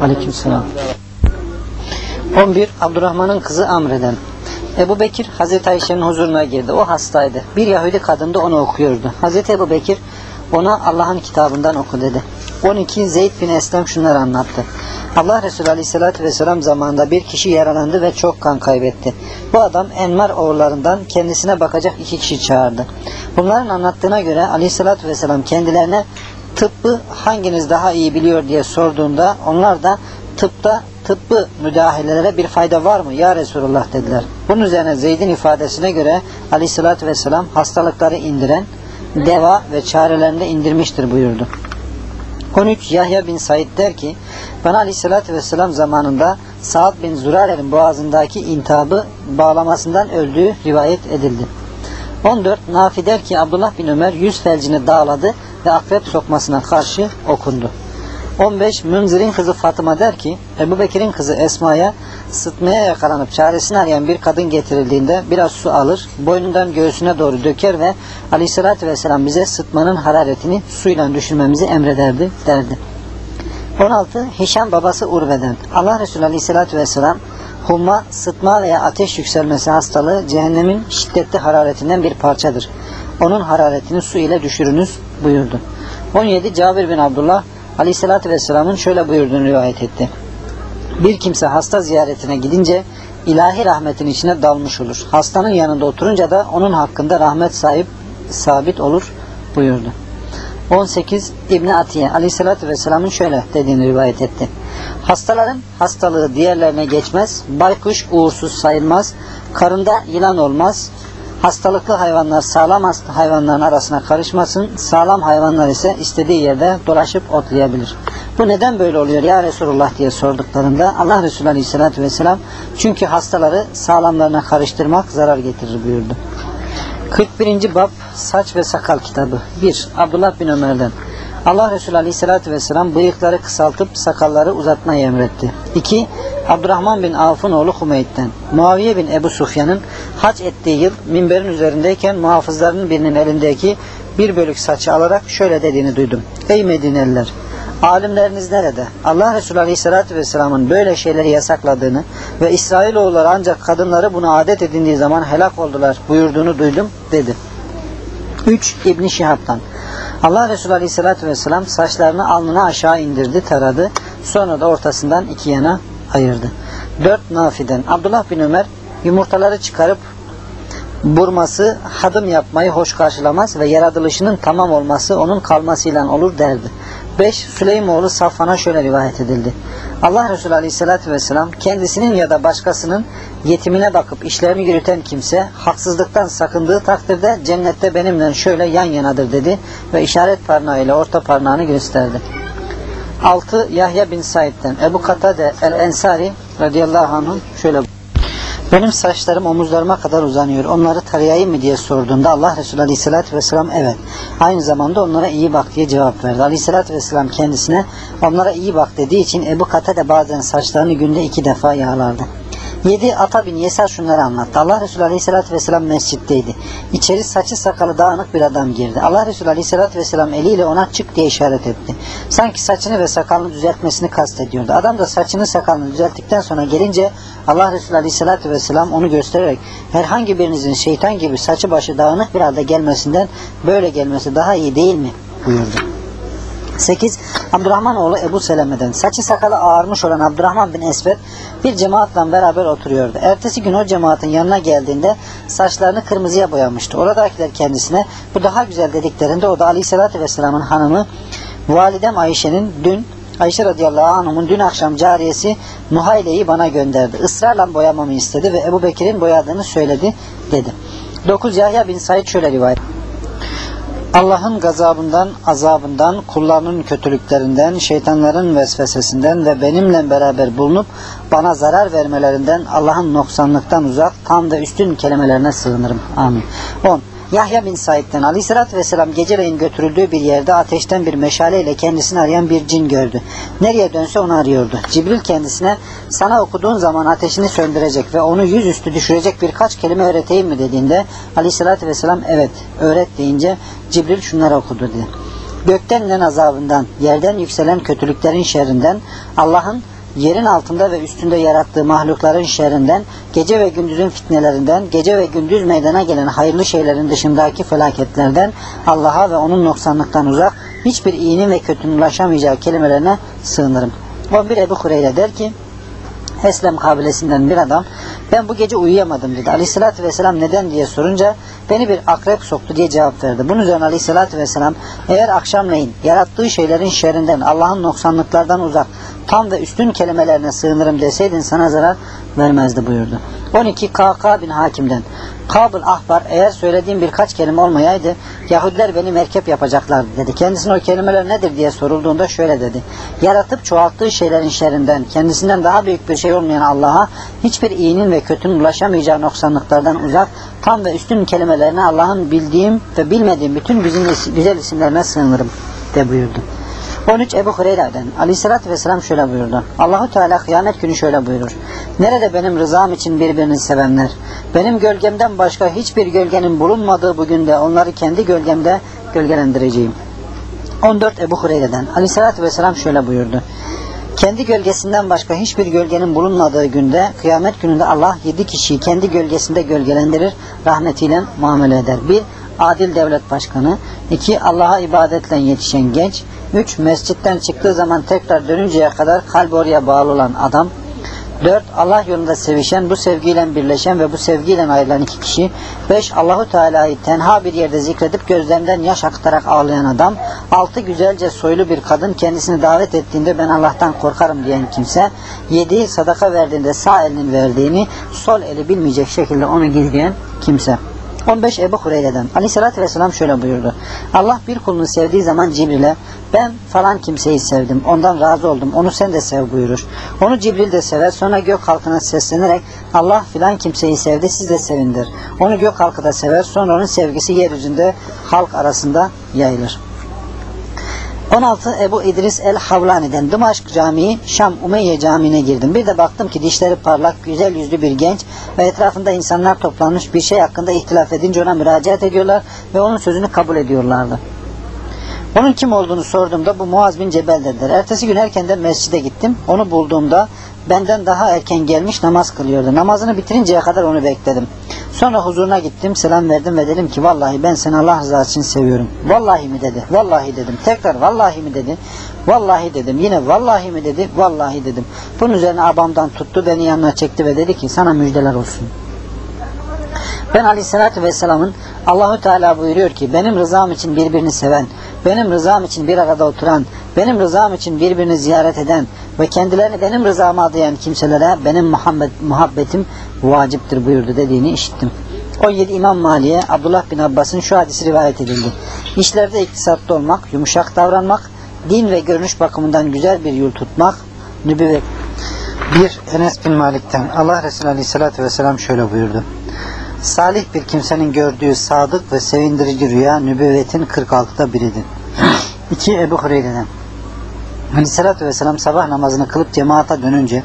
Aleykümselam. 11 Abdurrahman'ın kızı Amre'den Ebu Bekir Hazreti Ayşe'nin huzuruna girdi. O hastaydı. Bir Yahudi kadın da onu okuyordu. Hazreti Ebu Bekir ona Allah'ın kitabından oku dedi. 12 Zeyd bin Eslem şunları anlattı. Allah Resulü Aleyhisselatü Vesselam zamanında bir kişi yaralandı ve çok kan kaybetti. Bu adam Enmar oğullarından kendisine bakacak iki kişi çağırdı. Bunların anlattığına göre Aleyhisselatü Vesselam kendilerine tıbbı hanginiz daha iyi biliyor diye sorduğunda onlar da tıpta tıbbı müdahalelere bir fayda var mı ya Resulullah dediler. Bunun üzerine Zeyd'in ifadesine göre aleyhissalatü vesselam hastalıkları indiren deva ve çarelerini de indirmiştir buyurdu. 13 Yahya bin Said der ki bana aleyhissalatü vesselam zamanında Sa'd bin Zurare'nin boğazındaki intihabı bağlamasından öldüğü rivayet edildi. 14 Nafi der ki Abdullah bin Ömer yüz felcini dağladı ve akrep sokmasına karşı okundu. 15 Münzir'in kızı Fatıma der ki Ebu Bekir'in kızı Esma'ya sıtmaya yakalanıp çaresini arayan bir kadın getirildiğinde biraz su alır, boynundan göğsüne doğru döker ve aleyhissalatü vesselam bize sıtmanın hararetini suyla düşürmemizi emrederdi derdi. 16 Hişam babası Urve'den Allah Resulü aleyhissalatü vesselam humma, sıtma veya ateş yükselmesi hastalığı cehennemin şiddetli hararetinden bir parçadır. Onun hararetini su ile düşürünüz buyurdu. 17 Cabir bin Abdullah Aleyhisselatü Vesselam'ın şöyle buyurduğunu rivayet etti. Bir kimse hasta ziyaretine gidince ilahi rahmetin içine dalmış olur. Hastanın yanında oturunca da onun hakkında rahmet sahip sabit olur buyurdu. 18 İbn Atiye Aleyhisselatü Vesselam'ın şöyle dediğini rivayet etti. Hastaların hastalığı diğerlerine geçmez, baykuş uğursuz sayılmaz, karında yılan olmaz, Hastalıklı hayvanlar sağlam hayvanların arasına karışmasın. Sağlam hayvanlar ise istediği yerde dolaşıp otlayabilir. Bu neden böyle oluyor ya Resulullah diye sorduklarında Allah Resulü Aleyhisselatü Vesselam çünkü hastaları sağlamlarına karıştırmak zarar getirir buyurdu. 41. Bab Saç ve Sakal kitabı 1. Abdullah bin Ömer'den Allah Resulü Aleyhisselatü Vesselam bıyıkları kısaltıp sakalları uzatmayı emretti. 2. Abdurrahman bin Avf'ın oğlu Hümeyd'den. Muaviye bin Ebu Sufyan'ın hac ettiği yıl minberin üzerindeyken muhafızlarının birinin elindeki bir bölük saçı alarak şöyle dediğini duydum. Ey Medineliler! Alimleriniz nerede? Allah Resulü Aleyhisselatü Vesselam'ın böyle şeyleri yasakladığını ve İsrailoğulları ancak kadınları buna adet edindiği zaman helak oldular buyurduğunu duydum dedi. 3. İbn Şihab'dan Allah Resulü Aleyhisselatü Vesselam saçlarını alnına aşağı indirdi, taradı. Sonra da ortasından iki yana ayırdı. 4 Nafi'den Abdullah bin Ömer yumurtaları çıkarıp burması hadım yapmayı hoş karşılamaz ve yaratılışının tamam olması onun kalmasıyla olur derdi. 5. Süleymoğlu Safvan'a şöyle rivayet edildi. Allah Resulü Aleyhisselatü Vesselam kendisinin ya da başkasının yetimine bakıp işlerini yürüten kimse haksızlıktan sakındığı takdirde cennette benimle şöyle yan yanadır dedi ve işaret parmağıyla orta parmağını gösterdi. 6. Yahya bin Said'den Ebu Katade el-Ensari radıyallahu anh'ın şöyle benim saçlarım omuzlarıma kadar uzanıyor. Onları tarayayım mı diye sorduğunda Allah Resulü Aleyhisselatü Vesselam evet. Aynı zamanda onlara iyi bak diye cevap verdi. Aleyhisselatü Vesselam kendisine onlara iyi bak dediği için Ebu Katade bazen saçlarını günde iki defa yağlardı. 7. Ata bin Yesar şunları anlattı. Allah Resulü Aleyhisselatü Vesselam mescitteydi. İçeri saçı sakalı dağınık bir adam girdi. Allah Resulü Aleyhisselatü Vesselam eliyle ona çık diye işaret etti. Sanki saçını ve sakalını düzeltmesini kastediyordu. Adam da saçını sakalını düzelttikten sonra gelince Allah Resulü Aleyhisselatü Vesselam onu göstererek herhangi birinizin şeytan gibi saçı başı dağınık bir halde gelmesinden böyle gelmesi daha iyi değil mi? buyurdu. 8. Abdurrahman oğlu Ebu Seleme'den saçı sakalı ağarmış olan Abdurrahman bin Esved bir cemaatle beraber oturuyordu. Ertesi gün o cemaatin yanına geldiğinde saçlarını kırmızıya boyamıştı. Oradakiler kendisine bu daha güzel dediklerinde o da Aleyhisselatü Vesselam'ın hanımı validem Ayşe'nin dün Ayşe radıyallahu anh'ın dün akşam cariyesi Nuhayle'yi bana gönderdi. Israrla boyamamı istedi ve Ebu Bekir'in boyadığını söyledi dedi. 9. Yahya bin Said şöyle rivayet Allah'ın gazabından, azabından, kullarının kötülüklerinden, şeytanların vesvesesinden ve benimle beraber bulunup bana zarar vermelerinden Allah'ın noksanlıktan uzak, tam ve üstün kelimelerine sığınırım. Amin. 10. Yahya bin Said'den aleyhissalatü vesselam geceleyin götürüldüğü bir yerde ateşten bir meşaleyle kendisini arayan bir cin gördü. Nereye dönse onu arıyordu. Cibril kendisine sana okuduğun zaman ateşini söndürecek ve onu yüzüstü düşürecek birkaç kelime öğreteyim mi dediğinde aleyhissalatü vesselam evet öğret deyince Cibril şunları okudu dedi. Gökten inen azabından, yerden yükselen kötülüklerin şerrinden, Allah'ın yerin altında ve üstünde yarattığı mahlukların şerrinden, gece ve gündüzün fitnelerinden, gece ve gündüz meydana gelen hayırlı şeylerin dışındaki felaketlerden, Allah'a ve onun noksanlıktan uzak, hiçbir iyinin ve kötünün ulaşamayacağı kelimelerine sığınırım. 11 Ebu Hureyre der ki, Eslem kabilesinden bir adam ben bu gece uyuyamadım dedi. Aleyhissalatü vesselam neden diye sorunca beni bir akrep soktu diye cevap verdi. Bunun üzerine aleyhissalatü vesselam eğer akşamleyin yarattığı şeylerin şerrinden Allah'ın noksanlıklardan uzak tam ve üstün kelimelerine sığınırım deseydin sana zarar vermezdi buyurdu. 12 KK bin Hakim'den Kabul Ahbar eğer söylediğim birkaç kelime olmayaydı Yahudiler beni merkep yapacaklardı dedi. Kendisine o kelimeler nedir diye sorulduğunda şöyle dedi. Yaratıp çoğalttığı şeylerin şerrinden kendisinden daha büyük bir şey olmayan Allah'a hiçbir iyinin ve kötünün ulaşamayacağı noksanlıklardan uzak tam ve üstün kelimelerine Allah'ın bildiğim ve bilmediğim bütün güzel isimlerine sığınırım de buyurdu. 13 Ebu Hureyre'den Aleyhisselatü Vesselam şöyle buyurdu. Allahu Teala kıyamet günü şöyle buyurur. Nerede benim rızam için birbirini sevenler? Benim gölgemden başka hiçbir gölgenin bulunmadığı bugün de onları kendi gölgemde gölgelendireceğim. 14 Ebu Hureyre'den Aleyhisselatü Vesselam şöyle buyurdu. Kendi gölgesinden başka hiçbir gölgenin bulunmadığı günde kıyamet gününde Allah yedi kişiyi kendi gölgesinde gölgelendirir, rahmetiyle muamele eder. Bir, adil devlet başkanı. iki Allah'a ibadetle yetişen genç. Üç, mescitten çıktığı zaman tekrar dönünceye kadar kalbi oraya bağlı olan adam. Dört, Allah yolunda sevişen, bu sevgiyle birleşen ve bu sevgiyle ayrılan iki kişi. Beş, Allahu Teala'yı tenha bir yerde zikredip gözlerinden yaş akıtarak ağlayan adam. Altı, güzelce soylu bir kadın kendisini davet ettiğinde ben Allah'tan korkarım diyen kimse. Yedi, sadaka verdiğinde sağ elinin verdiğini, sol eli bilmeyecek şekilde onu gizleyen kimse. 15 Ebu Hureyre'den Aleyhisselatü Vesselam şöyle buyurdu. Allah bir kulunu sevdiği zaman Cibril'e ben falan kimseyi sevdim. Ondan razı oldum. Onu sen de sev buyurur. Onu Cibril de sever. Sonra gök halkına seslenerek Allah filan kimseyi sevdi. Siz de sevindir. Onu gök halkı da sever. Sonra onun sevgisi yeryüzünde halk arasında yayılır. 16 Ebu İdris el-Havlani'den Dımaşk Camii, Şam Umeyye Camii'ne girdim. Bir de baktım ki dişleri parlak, güzel yüzlü bir genç ve etrafında insanlar toplanmış bir şey hakkında ihtilaf edince ona müracaat ediyorlar ve onun sözünü kabul ediyorlardı. Onun kim olduğunu sorduğumda bu Muaz bin Cebel dediler. Ertesi gün erkenden mescide gittim. Onu bulduğumda benden daha erken gelmiş namaz kılıyordu. Namazını bitirinceye kadar onu bekledim. Sonra huzuruna gittim, selam verdim ve dedim ki vallahi ben seni Allah rızası için seviyorum. Vallahi mi dedi, vallahi dedim. Tekrar vallahi mi dedi, vallahi dedim. Yine vallahi mi dedi, vallahi dedim. Bunun üzerine abamdan tuttu, beni yanına çekti ve dedi ki sana müjdeler olsun. Ben aleyhissalatü vesselamın Allahü Teala buyuruyor ki benim rızam için birbirini seven, benim rızam için bir arada oturan, benim rızam için birbirini ziyaret eden ve kendilerini benim rızama adayan kimselere benim Muhammed, muhabbetim vaciptir buyurdu dediğini işittim. 17 İmam Mali'ye Abdullah bin Abbas'ın şu hadisi rivayet edildi. İşlerde iktisatlı olmak, yumuşak davranmak, din ve görünüş bakımından güzel bir yol tutmak, nübüvvet. Bir Enes bin Malik'ten Allah Resulü Aleyhisselatü Vesselam şöyle buyurdu. Salih bir kimsenin gördüğü sadık ve sevindirici rüya nübüvvetin 46'da biridir. 2 Ebu Hureyre'den Aleyhisselatü Vesselam sabah namazını kılıp cemaata dönünce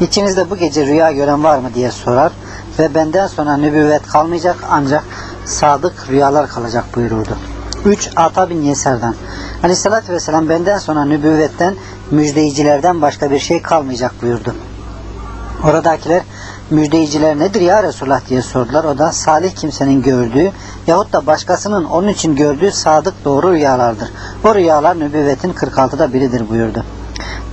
içinizde bu gece rüya gören var mı diye sorar ve benden sonra nübüvvet kalmayacak ancak sadık rüyalar kalacak buyururdu. 3 Ata bin Yeser'den Aleyhisselatü Vesselam benden sonra nübüvvetten müjdeyicilerden başka bir şey kalmayacak buyurdu. Oradakiler müjdeyiciler nedir ya Resulullah diye sordular. O da salih kimsenin gördüğü yahut da başkasının onun için gördüğü sadık doğru rüyalardır. O rüyalar nübüvvetin 46'da biridir buyurdu.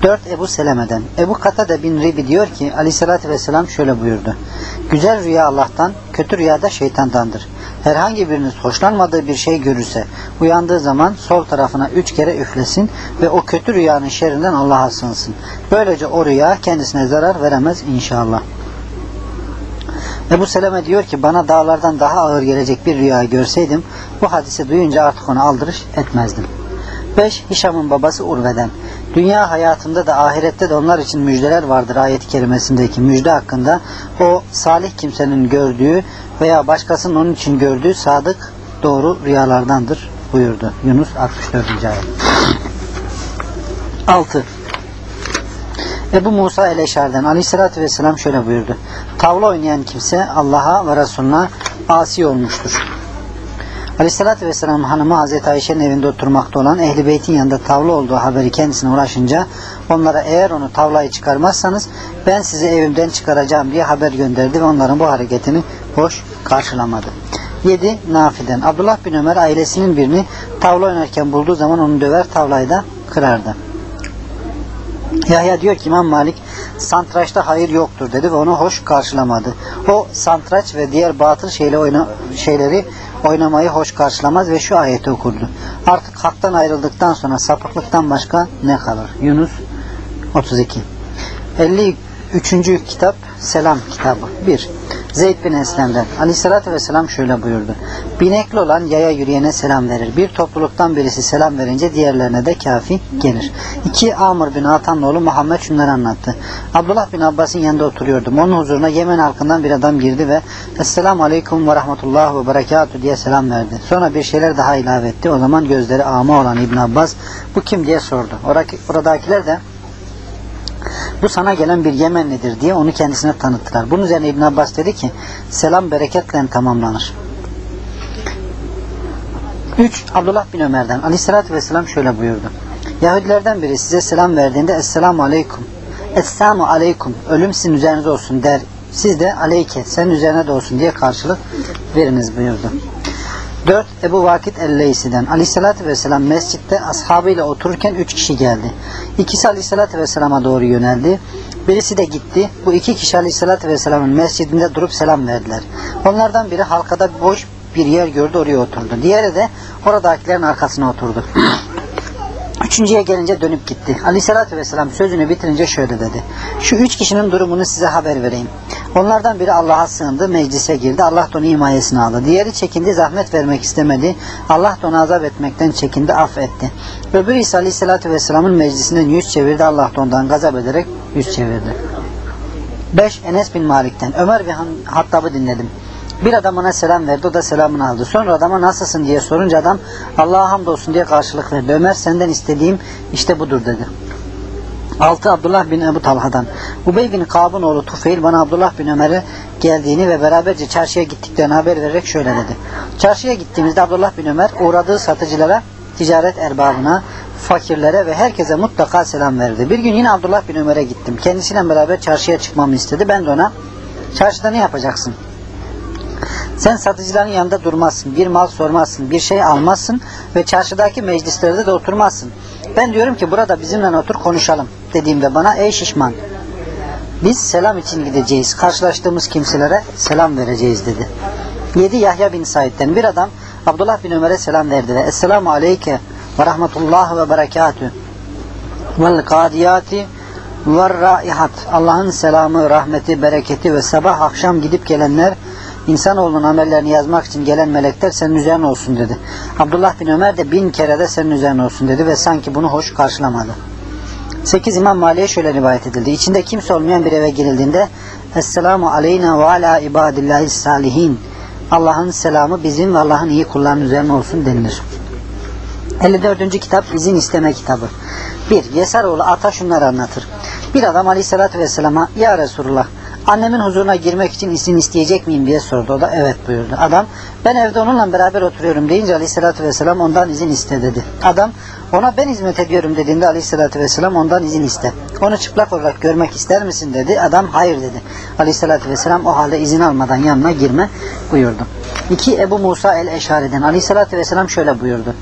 4 Ebu Seleme'den. Ebu Katade bin Ribi diyor ki aleyhissalatü vesselam şöyle buyurdu. Güzel rüya Allah'tan, kötü rüya da şeytandandır. Herhangi biriniz hoşlanmadığı bir şey görürse uyandığı zaman sol tarafına üç kere üflesin ve o kötü rüyanın şerrinden Allah'a sığınsın. Böylece o rüya kendisine zarar veremez inşallah. Ebu Seleme diyor ki bana dağlardan daha ağır gelecek bir rüya görseydim bu hadisi duyunca artık onu aldırış etmezdim. 5. Hişam'ın babası Urve'den. Dünya hayatında da ahirette de onlar için müjdeler vardır ayet-i kerimesindeki müjde hakkında. O salih kimsenin gördüğü veya başkasının onun için gördüğü sadık doğru rüyalardandır buyurdu. Yunus 64. ayet. 6. Ebu Musa el-Eşar'dan aleyhissalatü vesselam şöyle buyurdu. Tavla oynayan kimse Allah'a ve Resulüne asi olmuştur. Aleyhissalatü vesselam hanımı Hazreti Ayşe'nin evinde oturmakta olan Ehli Beyt'in yanında tavla olduğu haberi kendisine ulaşınca onlara eğer onu tavlayı çıkarmazsanız ben sizi evimden çıkaracağım diye haber gönderdi ve onların bu hareketini hoş karşılamadı. 7. Nafi'den Abdullah bin Ömer ailesinin birini tavla oynarken bulduğu zaman onu döver tavlayı da kırardı. Yahya diyor ki İmam Malik santraçta hayır yoktur dedi ve onu hoş karşılamadı. O santraç ve diğer batıl şeyle oyna, şeyleri oynamayı hoş karşılamaz ve şu ayeti okurdu. Artık haktan ayrıldıktan sonra sapıklıktan başka ne kalır? Yunus 32 53. kitap Selam kitabı 1. Zeyd bin Eslem'den Aleyhisselatü Vesselam şöyle buyurdu. Binekli olan yaya yürüyene selam verir. Bir topluluktan birisi selam verince diğerlerine de kafi gelir. 2. Amr bin Atan'ın oğlu Muhammed şunları anlattı. Abdullah bin Abbas'ın yanında oturuyordum. Onun huzuruna Yemen halkından bir adam girdi ve Esselamu Aleyküm ve Rahmetullah ve Berekatü diye selam verdi. Sonra bir şeyler daha ilave etti. O zaman gözleri ama olan İbn Abbas bu kim diye sordu. Oradaki, oradakiler de bu sana gelen bir Yemenlidir diye onu kendisine tanıttılar. Bunun üzerine İbn Abbas dedi ki selam bereketle tamamlanır. 3. Abdullah bin Ömer'den aleyhissalatü vesselam şöyle buyurdu. Yahudilerden biri size selam verdiğinde Esselamu Aleyküm Esselamu Aleyküm ölüm sizin üzerinize olsun der. Siz de aleyke senin üzerine de olsun diye karşılık veriniz buyurdu. 4. Ebu Vakit el-Leysi'den Aleyhisselatü Vesselam mescitte ashabıyla otururken üç kişi geldi. İkisi Aleyhisselatü Vesselam'a doğru yöneldi. Birisi de gitti. Bu iki kişi Aleyhisselatü Vesselam'ın mescidinde durup selam verdiler. Onlardan biri halkada boş bir yer gördü oraya oturdu. Diğeri de oradakilerin arkasına oturdu. Üçüncüye gelince dönüp gitti. Aleyhissalatü vesselam sözünü bitirince şöyle dedi. Şu üç kişinin durumunu size haber vereyim. Onlardan biri Allah'a sığındı, meclise girdi. Allah da onu himayesine aldı. Diğeri çekindi, zahmet vermek istemedi. Allah da onu azap etmekten çekindi, affetti. Öbürü ise Aleyhissalatü vesselamın meclisinden yüz çevirdi. Allah da ondan gazap ederek yüz çevirdi. 5. Enes bin Malik'ten Ömer ve Hattab'ı dinledim. Bir adam ona selam verdi, o da selamını aldı. Sonra adama nasılsın diye sorunca adam Allah'a hamdolsun diye karşılık verdi. Ömer senden istediğim işte budur dedi. 6. Abdullah bin Ebu Talha'dan Ubey bin Kab'ın oğlu Tufeil bana Abdullah bin Ömer'e geldiğini ve beraberce çarşıya gittiklerini haber vererek şöyle dedi. Çarşıya gittiğimizde Abdullah bin Ömer uğradığı satıcılara ticaret erbabına, fakirlere ve herkese mutlaka selam verdi. Bir gün yine Abdullah bin Ömer'e gittim. Kendisiyle beraber çarşıya çıkmamı istedi. Ben de ona çarşıda ne yapacaksın? Sen satıcıların yanında durmazsın, bir mal sormazsın, bir şey almazsın ve çarşıdaki meclislerde de oturmazsın. Ben diyorum ki burada bizimle otur konuşalım dediğimde bana ey şişman biz selam için gideceğiz. Karşılaştığımız kimselere selam vereceğiz dedi. 7 Yahya bin Said'den bir adam Abdullah bin Ömer'e selam verdi ve Esselamu aleyke ve rahmetullah ve berekatü vel kadiyati ve raihat Allah'ın selamı, rahmeti, bereketi ve sabah akşam gidip gelenler insanoğlunun amellerini yazmak için gelen melekler senin üzerine olsun dedi. Abdullah bin Ömer de bin kere de senin üzerine olsun dedi ve sanki bunu hoş karşılamadı. 8 İmam Mali'ye şöyle rivayet edildi. İçinde kimse olmayan bir eve girildiğinde Esselamu aleyna ve ala ibadillahi salihin Allah'ın selamı bizim ve Allah'ın iyi kullarının üzerine olsun denilir. 54. kitap izin isteme kitabı. 1. Yesaroğlu Ata şunları anlatır. Bir adam aleyhissalatü vesselama Ya Resulullah annemin huzuruna girmek için izin isteyecek miyim diye sordu. O da evet buyurdu. Adam ben evde onunla beraber oturuyorum deyince aleyhissalatü vesselam ondan izin iste dedi. Adam ona ben hizmet ediyorum dediğinde aleyhissalatü vesselam ondan izin iste. Onu çıplak olarak görmek ister misin dedi. Adam hayır dedi. Aleyhissalatü vesselam o halde izin almadan yanına girme buyurdu. 2. Ebu Musa el-Eşari'den aleyhissalatü vesselam şöyle buyurdu.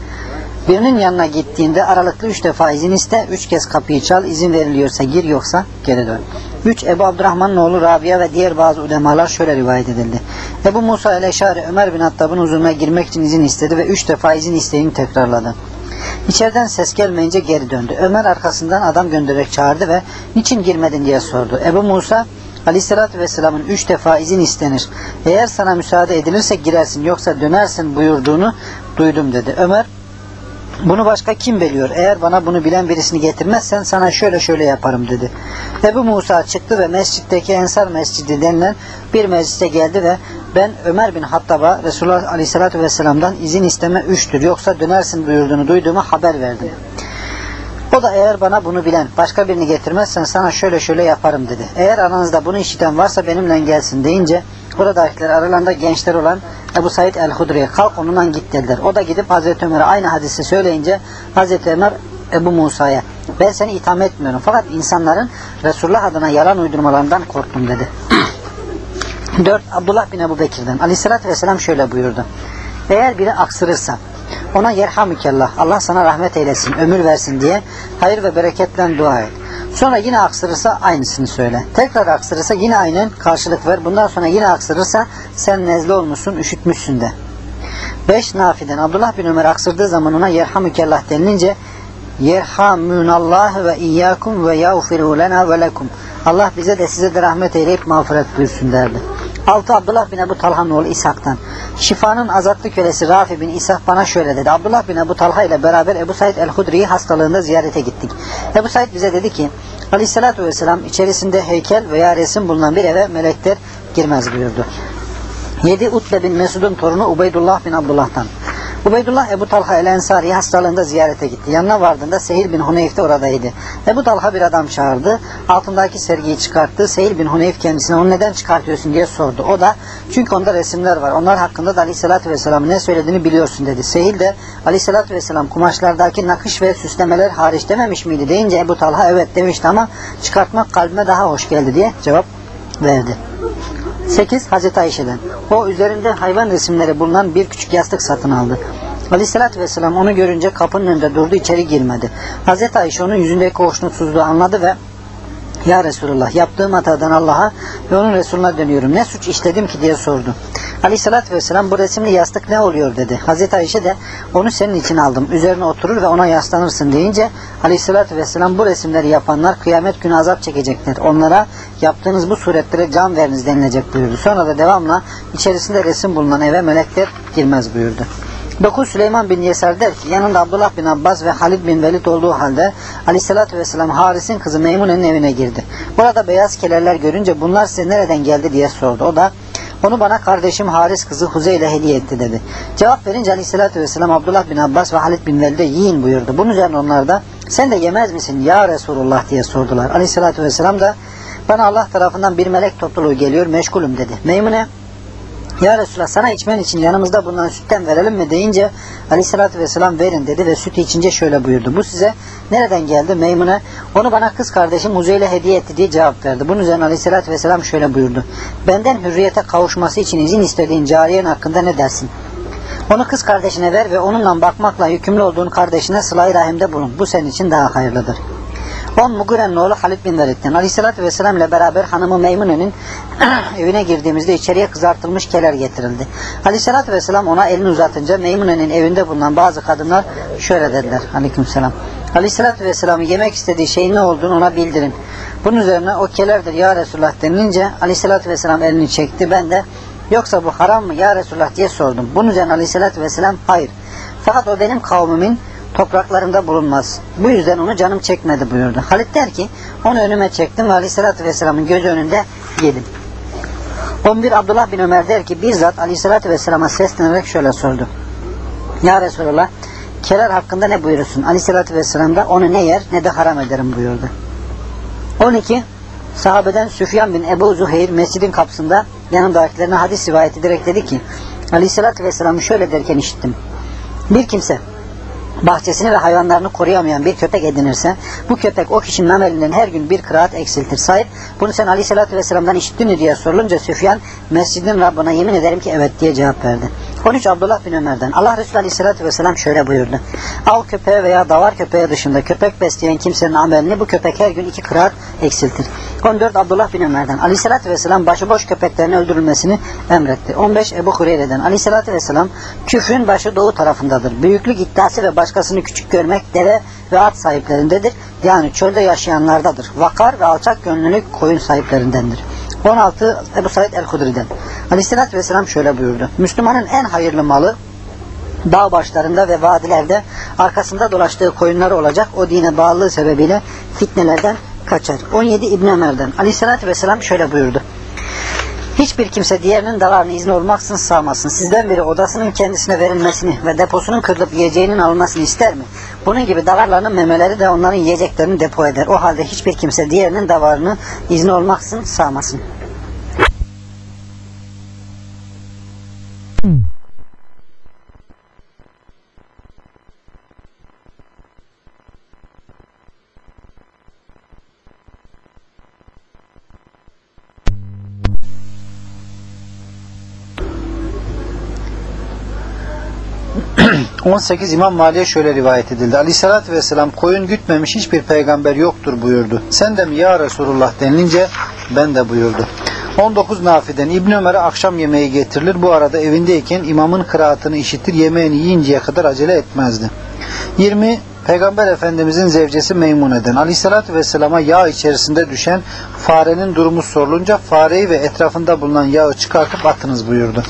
Birinin yanına gittiğinde aralıklı üç defa izin iste, üç kez kapıyı çal, izin veriliyorsa gir yoksa geri dön. 3. Ebu Abdurrahman'ın oğlu Rabia ve diğer bazı ulemalar şöyle rivayet edildi. Ebu Musa el-Eşari Ömer bin Hattab'ın huzuruna girmek için izin istedi ve üç defa izin isteğini tekrarladı. İçeriden ses gelmeyince geri döndü. Ömer arkasından adam göndererek çağırdı ve niçin girmedin diye sordu. Ebu Musa Aleyhisselatü Vesselam'ın üç defa izin istenir. Eğer sana müsaade edilirse girersin yoksa dönersin buyurduğunu duydum dedi. Ömer bunu başka kim biliyor? Eğer bana bunu bilen birisini getirmezsen sana şöyle şöyle yaparım dedi. Ebu Musa çıktı ve mescitteki Ensar Mescidi denilen bir meclise geldi ve ben Ömer bin Hattab'a Resulullah Aleyhisselatü Vesselam'dan izin isteme üçtür yoksa dönersin buyurduğunu duyduğumu haber verdim. O da eğer bana bunu bilen başka birini getirmezsen sana şöyle şöyle yaparım dedi. Eğer aranızda bunu işiten varsa benimle gelsin deyince buradakiler aralarında gençler olan Ebu Said el-Hudri'ye kalk onunla git dediler. O da gidip Hazreti Ömer'e aynı hadisi söyleyince Hazreti Ömer Ebu Musa'ya ben seni itham etmiyorum fakat insanların Resulullah adına yalan uydurmalarından korktum dedi. 4. Abdullah bin Ebu Bekir'den Aleyhisselatü Vesselam şöyle buyurdu. Eğer biri aksırırsa ona yerhamükellah Allah sana rahmet eylesin ömür versin diye hayır ve bereketle dua et. Sonra yine aksırırsa aynısını söyle. Tekrar aksırırsa yine aynen karşılık ver. Bundan sonra yine aksırırsa sen nezle olmuşsun, üşütmüşsün de. 5. Nafi'den Abdullah bin Ömer aksırdığı zaman ona yerhamükellah denilince yerhamünallah ve iyyakum ve yağfiru lena ve lekum. Allah bize de size de rahmet eyleyip mağfiret buyursun derdi. 6. Abdullah bin Ebu Talha'nın oğlu İshak'tan. Şifanın azatlı kölesi Rafi bin İshak bana şöyle dedi. Abdullah bin Ebu Talha ile beraber Ebu Said el-Hudri'yi hastalığında ziyarete gittik. Ebu Said bize dedi ki Aleyhisselatü Vesselam içerisinde heykel veya resim bulunan bir eve melekler girmez buyurdu. 7. Utbe bin Mesud'un torunu Ubeydullah bin Abdullah'tan. Ubeydullah Ebu Talha el Ensari hastalığında ziyarete gitti. Yanına vardığında Sehil bin Huneyf de oradaydı. Ebu Talha bir adam çağırdı. Altındaki sergiyi çıkarttı. Sehil bin Huneyf kendisine onu neden çıkartıyorsun diye sordu. O da çünkü onda resimler var. Onlar hakkında da Aleyhisselatü Vesselam'ın ne söylediğini biliyorsun dedi. Sehil de Aleyhisselatü Vesselam kumaşlardaki nakış ve süslemeler hariç dememiş miydi deyince Ebu Talha evet demişti ama çıkartmak kalbime daha hoş geldi diye cevap verdi. 8. Hazreti Ayşe'den. O üzerinde hayvan resimleri bulunan bir küçük yastık satın aldı. Aleyhissalatü vesselam onu görünce kapının önünde durdu içeri girmedi. Hazreti Ayşe onun yüzündeki hoşnutsuzluğu anladı ve ya Resulullah yaptığım hatadan Allah'a ve onun Resulüne dönüyorum. Ne suç işledim ki diye sordu. Aleyhissalatü vesselam bu resimli yastık ne oluyor dedi. Hazreti Ayşe de onu senin için aldım. Üzerine oturur ve ona yaslanırsın deyince Aleyhissalatü vesselam bu resimleri yapanlar kıyamet günü azap çekecekler. Onlara yaptığınız bu suretlere can veriniz denilecek buyurdu. Sonra da devamla içerisinde resim bulunan eve melekler girmez buyurdu. 9 Süleyman bin Yesar der ki yanında Abdullah bin Abbas ve Halid bin Velid olduğu halde aleyhissalatü vesselam Haris'in kızı Meymune'nin evine girdi. Burada beyaz kelerler görünce bunlar size nereden geldi diye sordu. O da onu bana kardeşim Haris kızı Huzeyle hediye etti dedi. Cevap verince aleyhissalatü vesselam Abdullah bin Abbas ve Halid bin Velid'e yiyin buyurdu. Bunun üzerine onlar da sen de yemez misin ya Resulullah diye sordular. Aleyhissalatü vesselam da bana Allah tarafından bir melek topluluğu geliyor meşgulüm dedi. Meymune Ya Resulallah sana içmen için yanımızda bulunan sütten verelim mi deyince aleyhissalatü vesselam verin dedi ve sütü içince şöyle buyurdu. Bu size nereden geldi? Meymune onu bana kız kardeşim Muzeyle hediye etti diye cevap verdi. Bunun üzerine aleyhissalatü vesselam şöyle buyurdu. Benden hürriyete kavuşması için izin istediğin cariyen hakkında ne dersin? Onu kız kardeşine ver ve onunla bakmakla yükümlü olduğun kardeşine sıla rahimde bulun. Bu senin için daha hayırlıdır. 10 Mugire'nin oğlu Halid bin Velid'den Aleyhisselatü Vesselam ile beraber hanımı Meymune'nin evine girdiğimizde içeriye kızartılmış keler getirildi. Aleyhisselatü Vesselam ona elini uzatınca Meymune'nin evinde bulunan bazı kadınlar şöyle dediler. Aleykümselam. Aleyhisselatü Vesselam'ın yemek istediği şeyin ne olduğunu ona bildirin. Bunun üzerine o kelerdir ya Resulullah denilince Aleyhisselatü Vesselam elini çekti. Ben de yoksa bu haram mı ya Resulullah diye sordum. Bunun üzerine Aleyhisselatü Vesselam hayır. Fakat o benim kavmimin topraklarında bulunmaz. Bu yüzden onu canım çekmedi buyurdu. Halit der ki onu önüme çektim ve Aleyhisselatü Vesselam'ın göz önünde yedim. 11 Abdullah bin Ömer der ki bizzat Aleyhisselatü Vesselam'a seslenerek şöyle sordu. Ya Resulallah keler hakkında ne buyurursun? Aleyhisselatü Vesselam da onu ne yer ne de haram ederim buyurdu. 12 Sahabeden Süfyan bin Ebu Zuheyr mescidin kapısında yanındakilerine hadis rivayet ederek dedi ki Aleyhisselatü Vesselam'ı şöyle derken işittim. Bir kimse bahçesini ve hayvanlarını koruyamayan bir köpek edinirse bu köpek o kişinin amelinden her gün bir kıraat eksiltir. Sahip bunu sen aleyhissalatü vesselam'dan işittin mi diye sorulunca Süfyan mescidin Rabbına yemin ederim ki evet diye cevap verdi. 13 Abdullah bin Ömer'den Allah Resulü aleyhissalatü vesselam şöyle buyurdu. Av köpeği veya davar köpeği dışında köpek besleyen kimsenin amelini bu köpek her gün iki kıraat eksiltir. 14 Abdullah bin Ömer'den aleyhissalatü vesselam başıboş köpeklerin öldürülmesini emretti. 15 Ebu Hureyre'den aleyhissalatü vesselam küfrün başı doğu tarafındadır. Büyüklük iddiası ve başkasını küçük görmek deve ve at sahiplerindedir. Yani çölde yaşayanlardadır. Vakar ve alçak gönüllülük koyun sahiplerindendir. 16 Ebu Said el-Hudri'den. Aleyhisselatü Vesselam şöyle buyurdu. Müslümanın en hayırlı malı dağ başlarında ve vadilerde arkasında dolaştığı koyunları olacak. O dine bağlılığı sebebiyle fitnelerden kaçar. 17 İbn Ömer'den. Aleyhisselatü Vesselam şöyle buyurdu. Hiçbir kimse diğerinin dalarını izni olmaksızın sağmasın. Sizden biri odasının kendisine verilmesini ve deposunun kırılıp yiyeceğinin alınmasını ister mi? Bunun gibi davarların memeleri de onların yiyeceklerini depo eder. O halde hiçbir kimse diğerinin davarını izni olmaksızın sağmasın. 18 İmam Mali'ye şöyle rivayet edildi. Aleyhissalatü vesselam koyun gütmemiş hiçbir peygamber yoktur buyurdu. Sen de mi ya Resulullah denilince ben de buyurdu. 19 Nafi'den İbn Ömer'e akşam yemeği getirilir. Bu arada evindeyken imamın kıraatını işitir. Yemeğini yiyinceye kadar acele etmezdi. 20 Peygamber Efendimizin zevcesi Meymune'den Aleyhisselatü Vesselam'a yağ içerisinde düşen farenin durumu sorulunca fareyi ve etrafında bulunan yağı çıkartıp atınız buyurdu.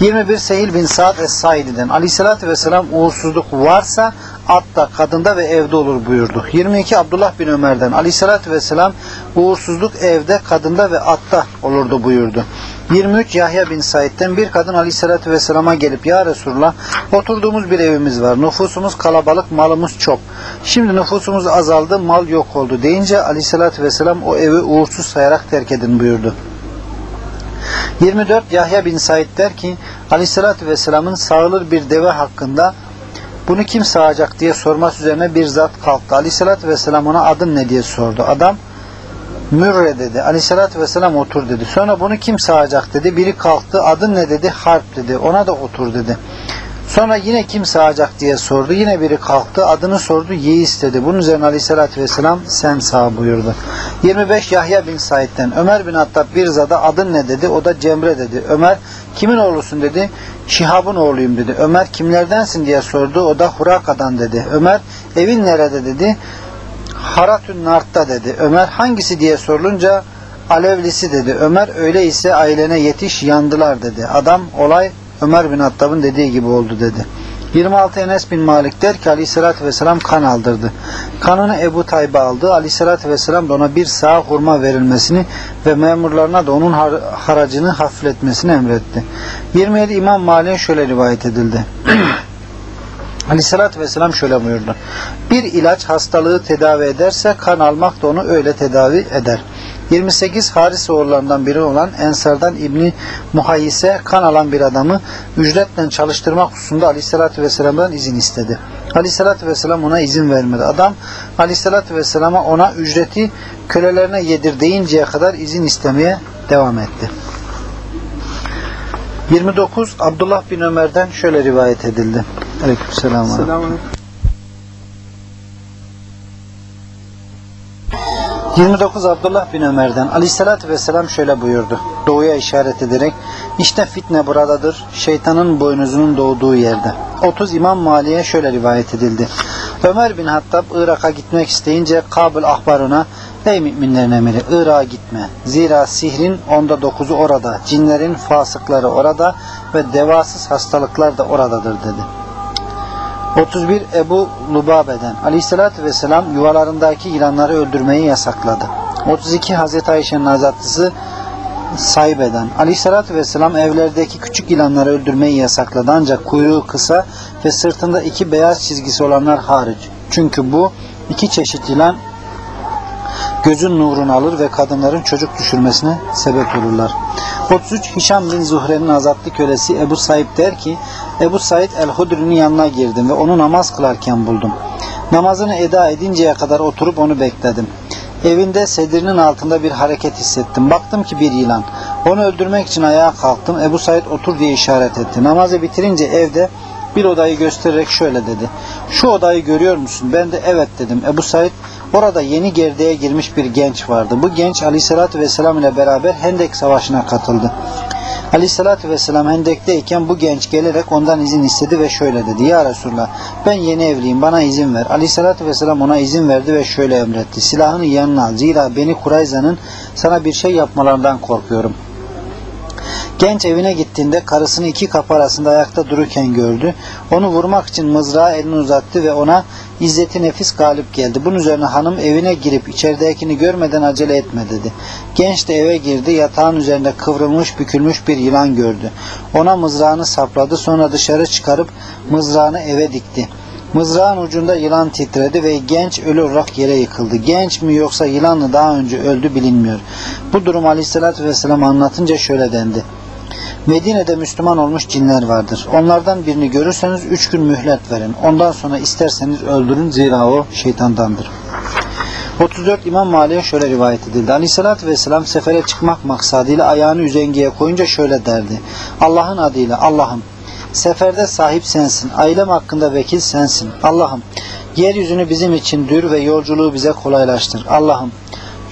21 Sehil bin Sa'd Es-Saidi'den Aleyhisselatü Vesselam uğursuzluk varsa atta, kadında ve evde olur buyurdu. 22 Abdullah bin Ömer'den Aleyhisselatü Vesselam uğursuzluk evde, kadında ve atta olurdu buyurdu. 23 Yahya bin Said'den bir kadın Aleyhisselatü Vesselam'a gelip Ya Resulullah oturduğumuz bir evimiz var. Nüfusumuz kalabalık, malımız çok. Şimdi nüfusumuz azaldı, mal yok oldu deyince Aleyhisselatü Vesselam o evi uğursuz sayarak terk edin buyurdu. 24 Yahya bin Said der ki Aleyhisselatü Vesselam'ın sağılır bir deve hakkında bunu kim sağacak diye sorması üzerine bir zat kalktı. Aleyhisselatü Vesselam ona adın ne diye sordu. Adam Mürre dedi. Aleyhissalatü vesselam otur dedi. Sonra bunu kim sağacak dedi. Biri kalktı. Adın ne dedi? Harp dedi. Ona da otur dedi. Sonra yine kim sağacak diye sordu. Yine biri kalktı. Adını sordu. Yeis dedi. Bunun üzerine aleyhissalatü vesselam sen sağ buyurdu. 25 Yahya bin Said'den Ömer bin Hattab bir zada adın ne dedi. O da Cemre dedi. Ömer kimin oğlusun dedi. Şihab'ın oğluyum dedi. Ömer kimlerdensin diye sordu. O da Huraka'dan dedi. Ömer evin nerede dedi. Haratün Nart'ta dedi. Ömer hangisi diye sorulunca Alevlisi dedi. Ömer öyleyse ailene yetiş yandılar dedi. Adam olay Ömer bin Hattab'ın dediği gibi oldu dedi. 26 Enes bin Malik der ki aleyhissalatü vesselam kan aldırdı. Kanını Ebu Tayyip'e aldı. Aleyhissalatü vesselam da ona bir sağ hurma verilmesini ve memurlarına da onun har haracını hafifletmesini emretti. 27 İmam Malik'e şöyle rivayet edildi. Aleyhissalatü vesselam şöyle buyurdu. Bir ilaç hastalığı tedavi ederse kan almak da onu öyle tedavi eder. 28 Haris oğullarından biri olan Ensar'dan İbni Muhayyise kan alan bir adamı ücretle çalıştırmak hususunda Aleyhisselatü Vesselam'dan izin istedi. Aleyhisselatü Vesselam ona izin vermedi. Adam Aleyhisselatü Vesselam'a ona ücreti kölelerine yedir deyinceye kadar izin istemeye devam etti. 29 Abdullah bin Ömer'den şöyle rivayet edildi. Aleykümselam. Selamünaleyküm. 29 Abdullah bin Ömer'den Aleyhisselatü Vesselam şöyle buyurdu. Doğuya işaret ederek işte fitne buradadır. Şeytanın boynuzunun doğduğu yerde. 30 İmam Mali'ye şöyle rivayet edildi. Ömer bin Hattab Irak'a gitmek isteyince Kabul ahbarına Ey müminlerin emiri Irak'a gitme. Zira sihrin onda dokuzu orada, cinlerin fasıkları orada ve devasız hastalıklar da oradadır dedi. 31 Ebu Lubabe'den Aleyhisselatü Vesselam yuvalarındaki yılanları öldürmeyi yasakladı. 32 Hazreti Ayşe'nin azatlısı Saybe'den Aleyhisselatü Vesselam evlerdeki küçük yılanları öldürmeyi yasakladı ancak kuyruğu kısa ve sırtında iki beyaz çizgisi olanlar hariç. Çünkü bu iki çeşit yılan gözün nurunu alır ve kadınların çocuk düşürmesine sebep olurlar. 33 Hişam bin Zuhre'nin azatlı kölesi Ebu Said der ki Ebu Said el-Hudri'nin yanına girdim ve onu namaz kılarken buldum. Namazını eda edinceye kadar oturup onu bekledim. Evinde sedirinin altında bir hareket hissettim. Baktım ki bir yılan. Onu öldürmek için ayağa kalktım. Ebu Said otur diye işaret etti. Namazı bitirince evde bir odayı göstererek şöyle dedi. Şu odayı görüyor musun? Ben de evet dedim. Ebu Said orada yeni gerdeğe girmiş bir genç vardı. Bu genç Aleyhisselatü Vesselam ile beraber Hendek Savaşı'na katıldı. Aleyhisselatü Vesselam Hendek'teyken bu genç gelerek ondan izin istedi ve şöyle dedi. Ya Resulallah ben yeni evliyim bana izin ver. Aleyhisselatü Vesselam ona izin verdi ve şöyle emretti. Silahını yanına al. Zira beni Kurayza'nın sana bir şey yapmalarından korkuyorum. Genç evine gittiğinde karısını iki kapı arasında ayakta dururken gördü. Onu vurmak için mızrağı elini uzattı ve ona izzeti nefis galip geldi. Bunun üzerine hanım evine girip içeridekini görmeden acele etme dedi. Genç de eve girdi. Yatağın üzerinde kıvrılmış bükülmüş bir yılan gördü. Ona mızrağını sapladı. Sonra dışarı çıkarıp mızrağını eve dikti. Mızrağın ucunda yılan titredi ve genç ölü olarak yere yıkıldı. Genç mi yoksa yılan mı daha önce öldü bilinmiyor. Bu durum Aleyhisselatü Vesselam anlatınca şöyle dendi. Medine'de Müslüman olmuş cinler vardır. Onlardan birini görürseniz üç gün mühlet verin. Ondan sonra isterseniz öldürün zira o şeytandandır. 34 İmam Mali'ye şöyle rivayet edildi. Aleyhissalatü Vesselam sefere çıkmak maksadıyla ayağını üzengeye koyunca şöyle derdi. Allah'ın adıyla Allah'ım seferde sahip sensin. Ailem hakkında vekil sensin. Allah'ım yeryüzünü bizim için dür ve yolculuğu bize kolaylaştır. Allah'ım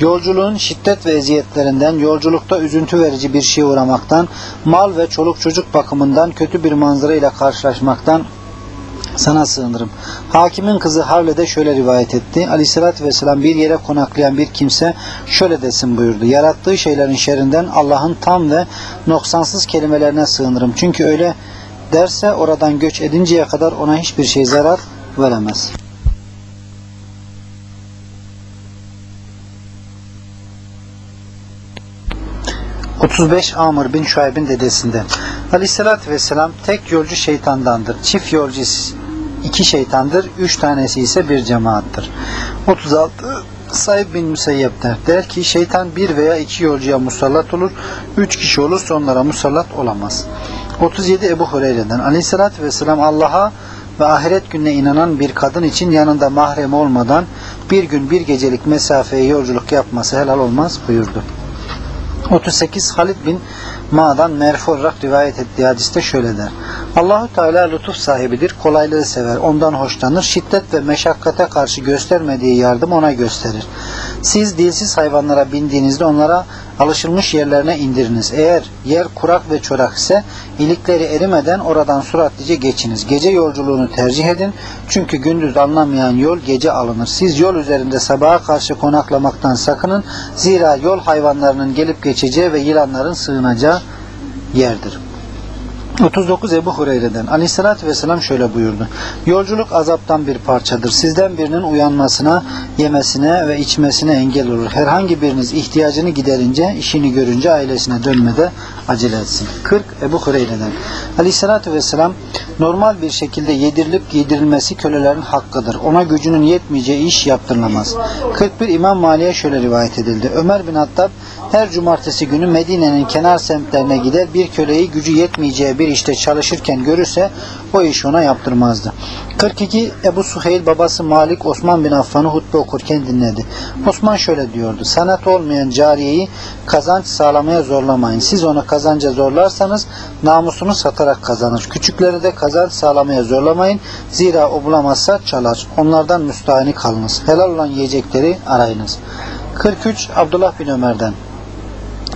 Yolculuğun şiddet ve eziyetlerinden, yolculukta üzüntü verici bir şeye uğramaktan, mal ve çoluk çocuk bakımından kötü bir manzara ile karşılaşmaktan sana sığınırım. Hakimin kızı Havle de şöyle rivayet etti. Aleyhissalatü vesselam bir yere konaklayan bir kimse şöyle desin buyurdu. Yarattığı şeylerin şerrinden Allah'ın tam ve noksansız kelimelerine sığınırım. Çünkü öyle derse oradan göç edinceye kadar ona hiçbir şey zarar veremez. 35 Amr bin Şuayb'in dedesinden. Aleyhissalatü vesselam tek yolcu şeytandandır. Çift yolcu iki şeytandır. Üç tanesi ise bir cemaattır. 36 Said bin Müseyyep'ten der ki şeytan bir veya iki yolcuya musallat olur. Üç kişi olursa onlara musallat olamaz. 37 Ebu Hureyre'den Aleyhissalatü vesselam Allah'a ve ahiret gününe inanan bir kadın için yanında mahrem olmadan bir gün bir gecelik mesafeye yolculuk yapması helal olmaz buyurdu. 38 Halid bin Ma'dan merfu olarak rivayet ettiği hadiste şöyle der. Allahu Teala lütuf sahibidir, kolaylığı sever, ondan hoşlanır, şiddet ve meşakkate karşı göstermediği yardım ona gösterir. Siz dilsiz hayvanlara bindiğinizde onlara alışılmış yerlerine indiriniz. Eğer yer kurak ve çorak ise ilikleri erimeden oradan suratlıca geçiniz. Gece yolculuğunu tercih edin. Çünkü gündüz anlamayan yol gece alınır. Siz yol üzerinde sabaha karşı konaklamaktan sakının. Zira yol hayvanlarının gelip geçeceği ve yılanların sığınacağı yerdir. 39 Ebu Hureyre'den Aleyhisselatü Vesselam şöyle buyurdu. Yolculuk azaptan bir parçadır. Sizden birinin uyanmasına, yemesine ve içmesine engel olur. Herhangi biriniz ihtiyacını giderince, işini görünce ailesine dönmede acele etsin. 40 Ebu Hureyre'den Aleyhisselatü Vesselam Normal bir şekilde yedirilip giydirilmesi kölelerin hakkıdır. Ona gücünün yetmeyeceği iş yaptırılamaz. 41 İmam Mali'ye şöyle rivayet edildi. Ömer bin Hattab her cumartesi günü Medine'nin kenar semtlerine gider bir köleyi gücü yetmeyeceği bir işte çalışırken görürse o işi ona yaptırmazdı. 42 Ebu Suheyl babası Malik Osman bin Affan'ı hutbe okurken dinledi. Osman şöyle diyordu. Sanat olmayan cariyeyi kazanç sağlamaya zorlamayın. Siz onu kazanca zorlarsanız namusunu satarak kazanır. Küçükleri de kazanç sağlamaya zorlamayın. Zira o bulamazsa çalar. Onlardan müstahini kalınız. Helal olan yiyecekleri arayınız. 43 Abdullah bin Ömer'den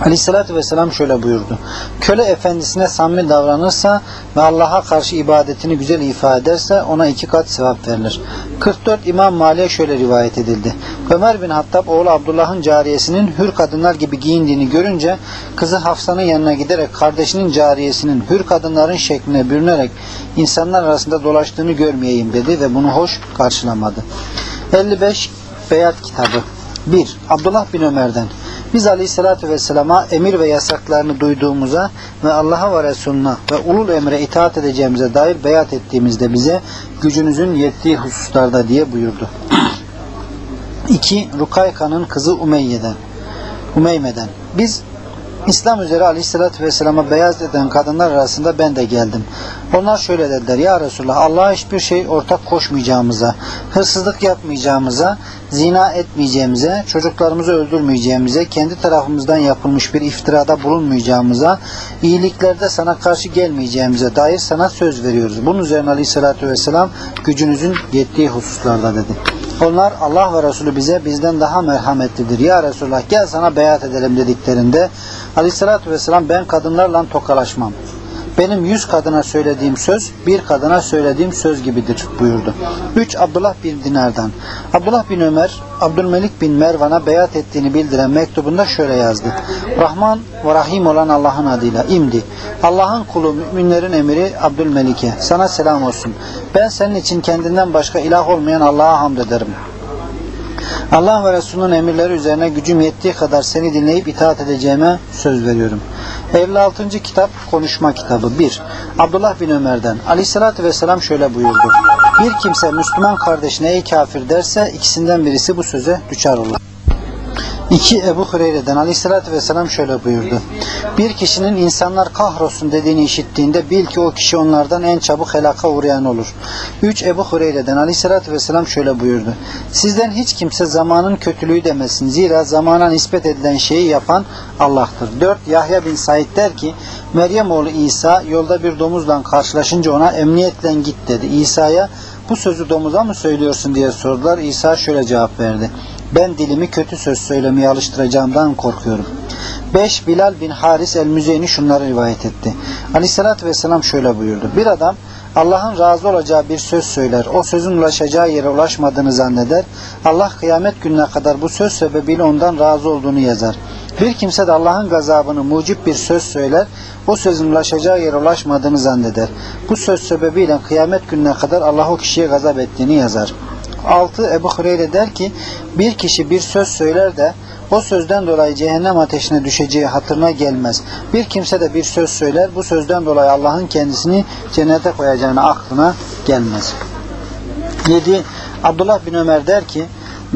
Aleyhissalatü vesselam şöyle buyurdu. Köle efendisine samimi davranırsa ve Allah'a karşı ibadetini güzel ifade ederse ona iki kat sevap verilir. 44 İmam Mali'ye şöyle rivayet edildi. Ömer bin Hattab oğlu Abdullah'ın cariyesinin hür kadınlar gibi giyindiğini görünce kızı Hafsa'nın yanına giderek kardeşinin cariyesinin hür kadınların şekline bürünerek insanlar arasında dolaştığını görmeyeyim dedi ve bunu hoş karşılamadı. 55 Beyat kitabı 1. Abdullah bin Ömer'den biz Aleyhisselatü Vesselam'a emir ve yasaklarını duyduğumuza ve Allah'a ve Resulüne ve ulul emre itaat edeceğimize dair beyat ettiğimizde bize gücünüzün yettiği hususlarda diye buyurdu. 2. Rukayka'nın kızı Umeyye'den Umeyme'den Biz İslam üzere Aleyhisselatü Vesselam'a beyaz eden kadınlar arasında ben de geldim. Onlar şöyle dediler. Ya Resulullah Allah'a hiçbir şey ortak koşmayacağımıza, hırsızlık yapmayacağımıza, zina etmeyeceğimize, çocuklarımızı öldürmeyeceğimize, kendi tarafımızdan yapılmış bir iftirada bulunmayacağımıza, iyiliklerde sana karşı gelmeyeceğimize dair sana söz veriyoruz. Bunun üzerine Aleyhisselatü Vesselam gücünüzün yettiği hususlarda dedi. Onlar Allah ve Resulü bize bizden daha merhametlidir. Ya Resulullah gel sana beyat edelim dediklerinde Aleyhisselatü Vesselam ben kadınlarla tokalaşmam. Benim yüz kadına söylediğim söz bir kadına söylediğim söz gibidir buyurdu. 3. Abdullah bin Dinar'dan Abdullah bin Ömer Abdülmelik bin Mervan'a beyat ettiğini bildiren mektubunda şöyle yazdı. Rahman ve Rahim olan Allah'ın adıyla imdi. Allah'ın kulu müminlerin emiri Abdülmelik'e sana selam olsun. Ben senin için kendinden başka ilah olmayan Allah'a hamd ederim. Allah ve Resulünün emirleri üzerine gücüm yettiği kadar seni dinleyip itaat edeceğime söz veriyorum. 56. kitap konuşma kitabı 1. Abdullah bin Ömer'den Aleyhisselatü Vesselam şöyle buyurdu. Bir kimse Müslüman kardeşine ey kafir derse ikisinden birisi bu söze düşer olur. 2. Ebu Hureyre'den Aleyhisselatü Vesselam şöyle buyurdu. Bir kişinin insanlar kahrolsun dediğini işittiğinde bil ki o kişi onlardan en çabuk helaka uğrayan olur. 3. Ebu Hureyre'den Aleyhisselatü Vesselam şöyle buyurdu. Sizden hiç kimse zamanın kötülüğü demesin. Zira zamana nispet edilen şeyi yapan Allah'tır. 4. Yahya bin Said der ki Meryem oğlu İsa yolda bir domuzla karşılaşınca ona emniyetle git dedi. İsa'ya bu sözü domuza mı söylüyorsun diye sordular. İsa şöyle cevap verdi. Ben dilimi kötü söz söylemeye alıştıracağımdan korkuyorum. 5. Bilal bin Haris el-Müzeyni şunları rivayet etti. Aleyhissalatü vesselam şöyle buyurdu. Bir adam Allah'ın razı olacağı bir söz söyler. O sözün ulaşacağı yere ulaşmadığını zanneder. Allah kıyamet gününe kadar bu söz sebebiyle ondan razı olduğunu yazar. Bir kimse de Allah'ın gazabını mucip bir söz söyler. O sözün ulaşacağı yere ulaşmadığını zanneder. Bu söz sebebiyle kıyamet gününe kadar Allah o kişiye gazap ettiğini yazar. 6. Ebu Hureyre der ki bir kişi bir söz söyler de o sözden dolayı cehennem ateşine düşeceği hatırına gelmez. Bir kimse de bir söz söyler bu sözden dolayı Allah'ın kendisini cennete koyacağını aklına gelmez. 7. Abdullah bin Ömer der ki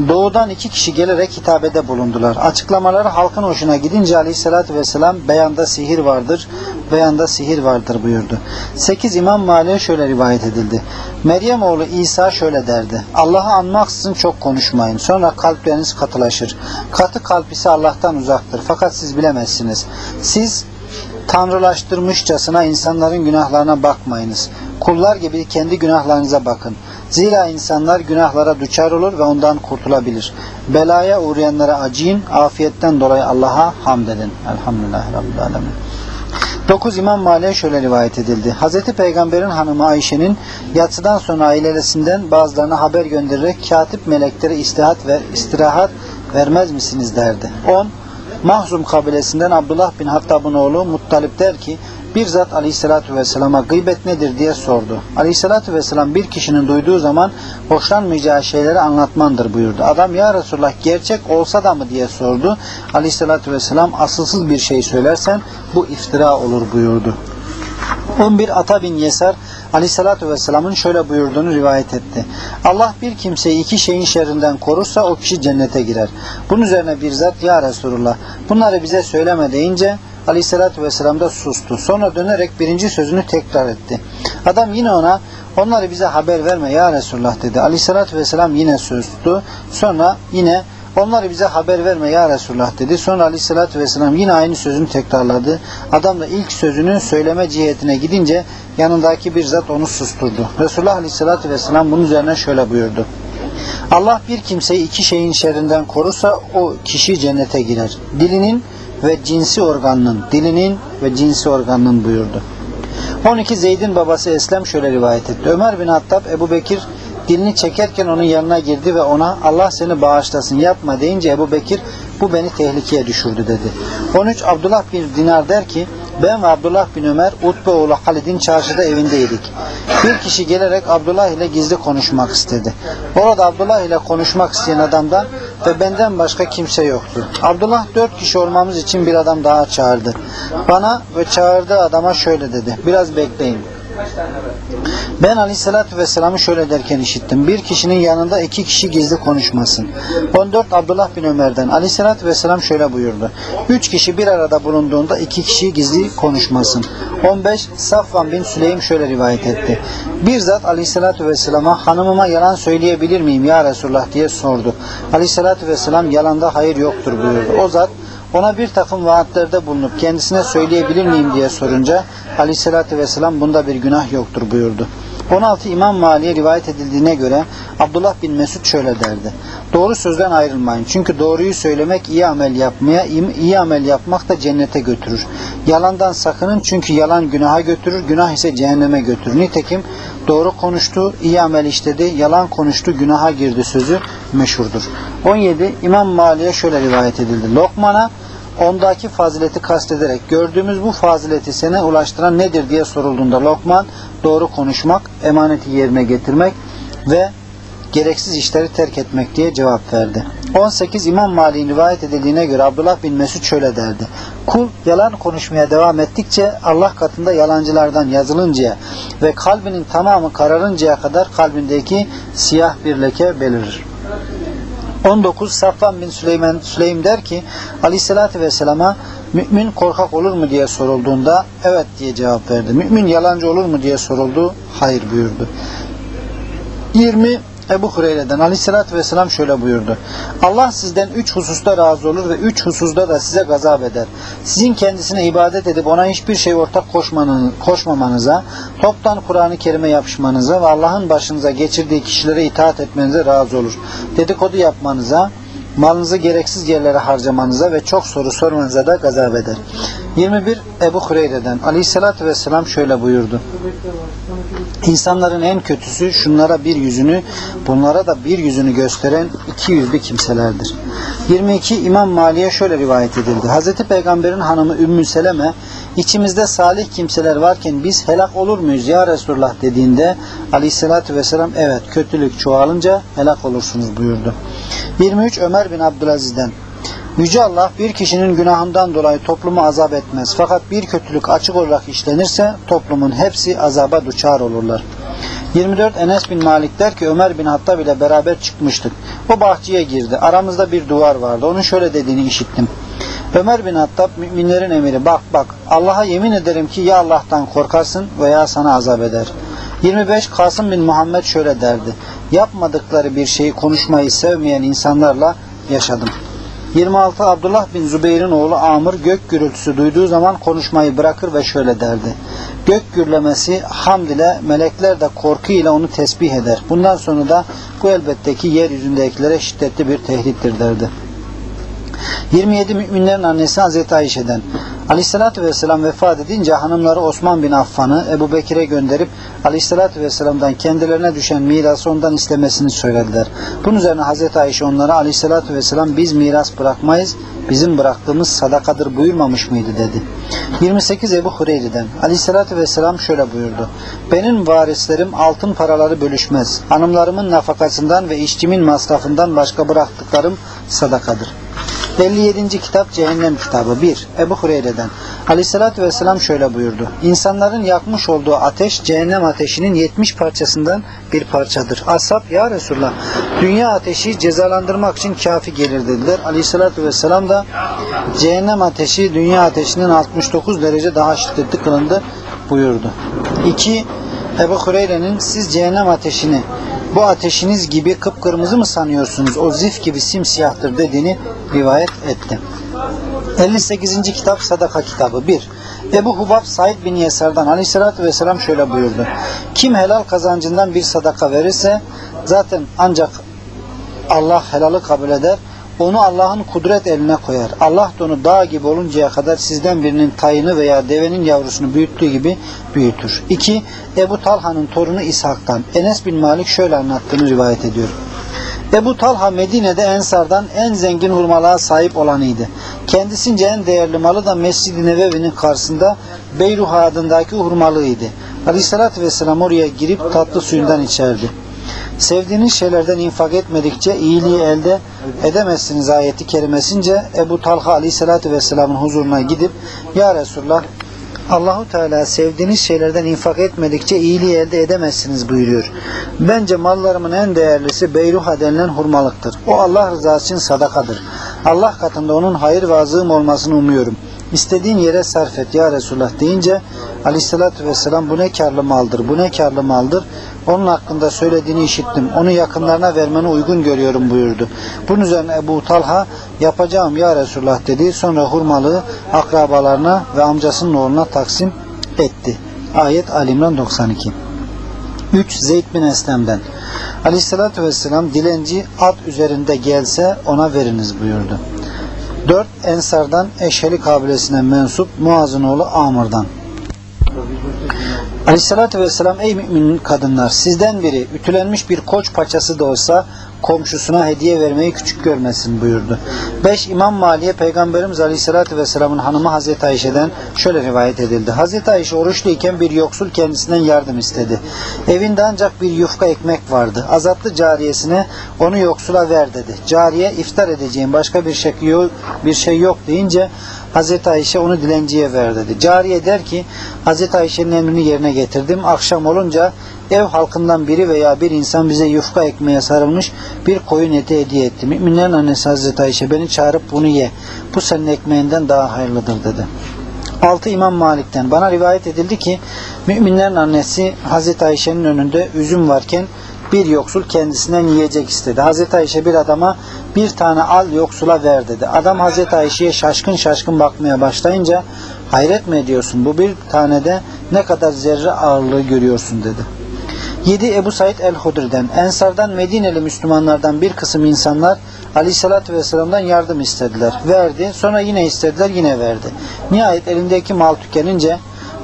Doğudan iki kişi gelerek hitabede bulundular. Açıklamaları halkın hoşuna gidince aleyhissalatü vesselam beyanda sihir vardır, beyanda sihir vardır buyurdu. 8 İmam Mali'ye şöyle rivayet edildi. Meryem oğlu İsa şöyle derdi. Allah'ı anmaksızın çok konuşmayın. Sonra kalpleriniz katılaşır. Katı kalp ise Allah'tan uzaktır. Fakat siz bilemezsiniz. Siz tanrılaştırmışçasına insanların günahlarına bakmayınız. Kullar gibi kendi günahlarınıza bakın. Zira insanlar günahlara düçar olur ve ondan kurtulabilir. Belaya uğrayanlara acıyın, afiyetten dolayı Allah'a hamd edin. Elhamdülillahi Rabbil Alemin. 9 İmam Mali'ye şöyle rivayet edildi. Hazreti Peygamber'in hanımı Ayşe'nin yatsıdan sonra ailesinden bazılarına haber göndererek katip melekleri istihat ve istirahat vermez misiniz derdi. 10 Mahzum kabilesinden Abdullah bin Hattab'ın oğlu Muttalip der ki bir zat aleyhissalatü vesselama gıybet nedir diye sordu. Aleyhissalatü vesselam bir kişinin duyduğu zaman hoşlanmayacağı şeyleri anlatmandır buyurdu. Adam ya Resulullah gerçek olsa da mı diye sordu. Aleyhissalatü vesselam asılsız bir şey söylersen bu iftira olur buyurdu. 11 Ata bin Yesar Aleyhisselatü Vesselam'ın şöyle buyurduğunu rivayet etti. Allah bir kimseyi iki şeyin şerrinden korursa o kişi cennete girer. Bunun üzerine bir zat ya Resulullah bunları bize söyleme deyince Aleyhisselatü Vesselam da sustu. Sonra dönerek birinci sözünü tekrar etti. Adam yine ona onları bize haber verme ya Resulullah dedi. Aleyhisselatü Vesselam yine sustu. Sonra yine Onları bize haber verme ya Resulullah dedi. Sonra aleyhissalatü vesselam yine aynı sözünü tekrarladı. Adam da ilk sözünü söyleme cihetine gidince yanındaki bir zat onu susturdu. Resulullah aleyhissalatü vesselam bunun üzerine şöyle buyurdu. Allah bir kimseyi iki şeyin şerrinden korursa o kişi cennete girer. Dilinin ve cinsi organının, dilinin ve cinsi organının buyurdu. 12 Zeyd'in babası Eslem şöyle rivayet etti. Ömer bin Hattab Ebu Bekir dilini çekerken onun yanına girdi ve ona Allah seni bağışlasın yapma deyince Ebu Bekir bu beni tehlikeye düşürdü dedi. 13 Abdullah bin Dinar der ki ben ve Abdullah bin Ömer Utbe oğlu Halid'in çarşıda evindeydik. Bir kişi gelerek Abdullah ile gizli konuşmak istedi. Orada Abdullah ile konuşmak isteyen adamdan ve benden başka kimse yoktu. Abdullah dört kişi olmamız için bir adam daha çağırdı. Bana ve çağırdığı adama şöyle dedi. Biraz bekleyin. Ben aleyhissalatü vesselam'ı şöyle derken işittim. Bir kişinin yanında iki kişi gizli konuşmasın. 14 Abdullah bin Ömer'den aleyhissalatü vesselam şöyle buyurdu. Üç kişi bir arada bulunduğunda iki kişi gizli konuşmasın. 15 Safvan bin Süleym şöyle rivayet etti. Bir zat aleyhissalatü vesselama hanımıma yalan söyleyebilir miyim ya Resulullah diye sordu. Aleyhissalatü vesselam yalanda hayır yoktur buyurdu. O zat ona bir takım vaatlerde bulunup kendisine söyleyebilir miyim diye sorunca aleyhissalatü vesselam bunda bir günah yoktur buyurdu. 16 İmam Mali'ye rivayet edildiğine göre Abdullah bin Mesud şöyle derdi. Doğru sözden ayrılmayın. Çünkü doğruyu söylemek iyi amel yapmaya, iyi amel yapmak da cennete götürür. Yalandan sakının çünkü yalan günaha götürür, günah ise cehenneme götürür. Nitekim doğru konuştu, iyi amel işledi, yalan konuştu, günaha girdi sözü meşhurdur. 17 İmam Mali'ye şöyle rivayet edildi. Lokman'a ondaki fazileti kastederek gördüğümüz bu fazileti sene ulaştıran nedir diye sorulduğunda Lokman doğru konuşmak, emaneti yerine getirmek ve gereksiz işleri terk etmek diye cevap verdi. 18 İmam Mali'nin rivayet edildiğine göre Abdullah bin Mesud şöyle derdi. Kul yalan konuşmaya devam ettikçe Allah katında yalancılardan yazılıncaya ve kalbinin tamamı kararıncaya kadar kalbindeki siyah bir leke belirir. 19 Safvan bin Süleyman Süleym der ki Aleyhisselatü Vesselam'a mümin korkak olur mu diye sorulduğunda evet diye cevap verdi. Mümin yalancı olur mu diye soruldu. Hayır buyurdu. 20 Ebu Hureyre'den aleyhissalatü vesselam şöyle buyurdu. Allah sizden üç hususta razı olur ve üç hususta da size gazap eder. Sizin kendisine ibadet edip ona hiçbir şey ortak koşmamanıza, toptan Kur'an-ı Kerim'e yapışmanıza ve Allah'ın başınıza geçirdiği kişilere itaat etmenize razı olur. Dedikodu yapmanıza, malınızı gereksiz yerlere harcamanıza ve çok soru sormanıza da gazap eder. 21 Ebu Hureyre'den aleyhissalatü vesselam şöyle buyurdu. İnsanların en kötüsü şunlara bir yüzünü, bunlara da bir yüzünü gösteren iki yüzlü kimselerdir. 22 İmam Mali'ye şöyle rivayet edildi. Hazreti Peygamber'in hanımı Ümmü Seleme, içimizde salih kimseler varken biz helak olur muyuz ya Resulullah dediğinde aleyhissalatü vesselam evet kötülük çoğalınca helak olursunuz buyurdu. 23 Ömer bin Abdülaziz'den Yüce Allah bir kişinin günahından dolayı toplumu azap etmez. Fakat bir kötülük açık olarak işlenirse toplumun hepsi azaba duçar olurlar. 24 Enes bin Malik der ki Ömer bin Hattab ile beraber çıkmıştık. O bahçeye girdi. Aramızda bir duvar vardı. Onun şöyle dediğini işittim. Ömer bin Hattab müminlerin emiri bak bak Allah'a yemin ederim ki ya Allah'tan korkarsın veya sana azap eder. 25 Kasım bin Muhammed şöyle derdi. Yapmadıkları bir şeyi konuşmayı sevmeyen insanlarla yaşadım. 26 Abdullah bin Zübeyir'in oğlu Amr gök gürültüsü duyduğu zaman konuşmayı bırakır ve şöyle derdi. Gök gürlemesi hamd ile melekler de korku ile onu tesbih eder. Bundan sonra da bu elbette ki yeryüzündekilere şiddetli bir tehdittir derdi. 27 müminlerin annesi Hazreti Ayşe'den Aleyhisselatü Vesselam vefat edince hanımları Osman bin Affan'ı Ebu Bekir'e gönderip Aleyhisselatü Vesselam'dan kendilerine düşen mirası ondan istemesini söylediler. Bunun üzerine Hazreti Ayşe onlara Aleyhisselatü Vesselam biz miras bırakmayız, bizim bıraktığımız sadakadır buyurmamış mıydı dedi. 28 Ebu Hureyri'den Aleyhisselatü Vesselam şöyle buyurdu. Benim varislerim altın paraları bölüşmez. Hanımlarımın nafakasından ve işçimin masrafından başka bıraktıklarım sadakadır. 57. kitap Cehennem kitabı 1. Ebu Hureyre'den Aleyhissalatü vesselam şöyle buyurdu. İnsanların yakmış olduğu ateş cehennem ateşinin 70 parçasından bir parçadır. Ashab ya Resulullah dünya ateşi cezalandırmak için kafi gelir dediler. Aleyhissalatü vesselam da cehennem ateşi dünya ateşinin 69 derece daha şiddetli kılındı buyurdu. 2. Ebu Hureyre'nin siz cehennem ateşini bu ateşiniz gibi kıpkırmızı mı sanıyorsunuz? O zif gibi simsiyahtır dediğini rivayet etti. 58. kitap Sadaka kitabı 1. Ebu Hubab Said bin Yesar'dan aleyhissalatü vesselam şöyle buyurdu. Kim helal kazancından bir sadaka verirse zaten ancak Allah helalı kabul eder. Onu Allah'ın kudret eline koyar. Allah da onu dağ gibi oluncaya kadar sizden birinin tayını veya devenin yavrusunu büyüttüğü gibi büyütür. 2. Ebu Talha'nın torunu İshak'tan Enes bin Malik şöyle anlattığını rivayet ediyor. Ebu Talha Medine'de Ensar'dan en zengin hurmalığa sahip olanıydı. Kendisince en değerli malı da Mescid-i Nebevi'nin karşısında Beyruha adındaki hurmalığıydı. Aleyhissalatü vesselam oraya girip tatlı suyundan içerdi. Sevdiğiniz şeylerden infak etmedikçe iyiliği elde edemezsiniz ayeti kerimesince Ebu Talha Aleyhisselatü Vesselam'ın huzuruna gidip Ya Resulullah Allahu Teala sevdiğiniz şeylerden infak etmedikçe iyiliği elde edemezsiniz buyuruyor. Bence mallarımın en değerlisi Beyruha denilen hurmalıktır. O Allah rızası için sadakadır. Allah katında onun hayır ve azığım olmasını umuyorum. İstediğin yere sarf et ya Resulullah deyince aleyhissalatü vesselam bu ne karlı maldır, bu ne karlı maldır. Onun hakkında söylediğini işittim. Onu yakınlarına vermeni uygun görüyorum buyurdu. Bunun üzerine Ebu Talha yapacağım ya Resulullah dedi. Sonra hurmalığı akrabalarına ve amcasının oğluna taksim etti. Ayet Alimran 92 3. Zeyd bin Eslem'den Aleyhissalatü vesselam dilenci at üzerinde gelse ona veriniz buyurdu. 4. Ensardan Eşheli kabilesine mensup Muaz'ın oğlu Amr'dan Aleyhissalatü vesselam ey mümin kadınlar sizden biri ütülenmiş bir koç paçası da olsa komşusuna hediye vermeyi küçük görmesin buyurdu. 5. İmam Maliye Peygamberimiz Aleyhisselatü Vesselam'ın hanımı Hazreti Ayşe'den şöyle rivayet edildi. Hazreti Ayşe oruçluyken bir yoksul kendisinden yardım istedi. Evinde ancak bir yufka ekmek vardı. Azatlı cariyesine onu yoksula ver dedi. Cariye iftar edeceğim başka bir şey yok, bir şey yok deyince Hazreti Ayşe onu dilenciye ver dedi. Cariye der ki Hazreti Ayşe'nin emrini yerine getirdim. Akşam olunca ev halkından biri veya bir insan bize yufka ekmeğe sarılmış bir koyun eti hediye etti. Müminlerin annesi Hazreti Ayşe beni çağırıp bunu ye. Bu senin ekmeğinden daha hayırlıdır dedi. 6 İmam Malik'ten bana rivayet edildi ki müminlerin annesi Hazreti Ayşe'nin önünde üzüm varken bir yoksul kendisinden yiyecek istedi. Hazreti Ayşe bir adama bir tane al yoksula ver dedi. Adam Hazreti Ayşe'ye şaşkın şaşkın bakmaya başlayınca hayret mi ediyorsun bu bir tane de ne kadar zerre ağırlığı görüyorsun dedi. 7 Ebu Said el-Hudri'den Ensardan Medineli Müslümanlardan bir kısım insanlar Aleyhisselatü Vesselam'dan yardım istediler. Verdi. Sonra yine istediler. Yine verdi. Nihayet elindeki mal tükenince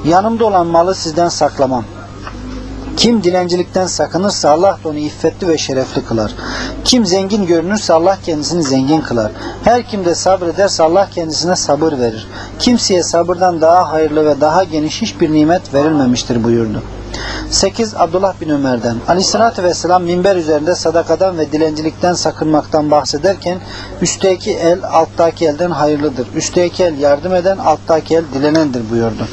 yanımda olan malı sizden saklamam. Kim dilencilikten sakınırsa Allah onu iffetli ve şerefli kılar. Kim zengin görünürse Allah kendisini zengin kılar. Her kim de sabrederse Allah kendisine sabır verir. Kimseye sabırdan daha hayırlı ve daha geniş hiçbir nimet verilmemiştir buyurdu. 8. Abdullah bin Ömer'den Aleyhisselatü Vesselam minber üzerinde sadakadan ve dilencilikten sakınmaktan bahsederken üstteki el alttaki elden hayırlıdır. Üstteki el yardım eden alttaki el dilenendir buyurdu.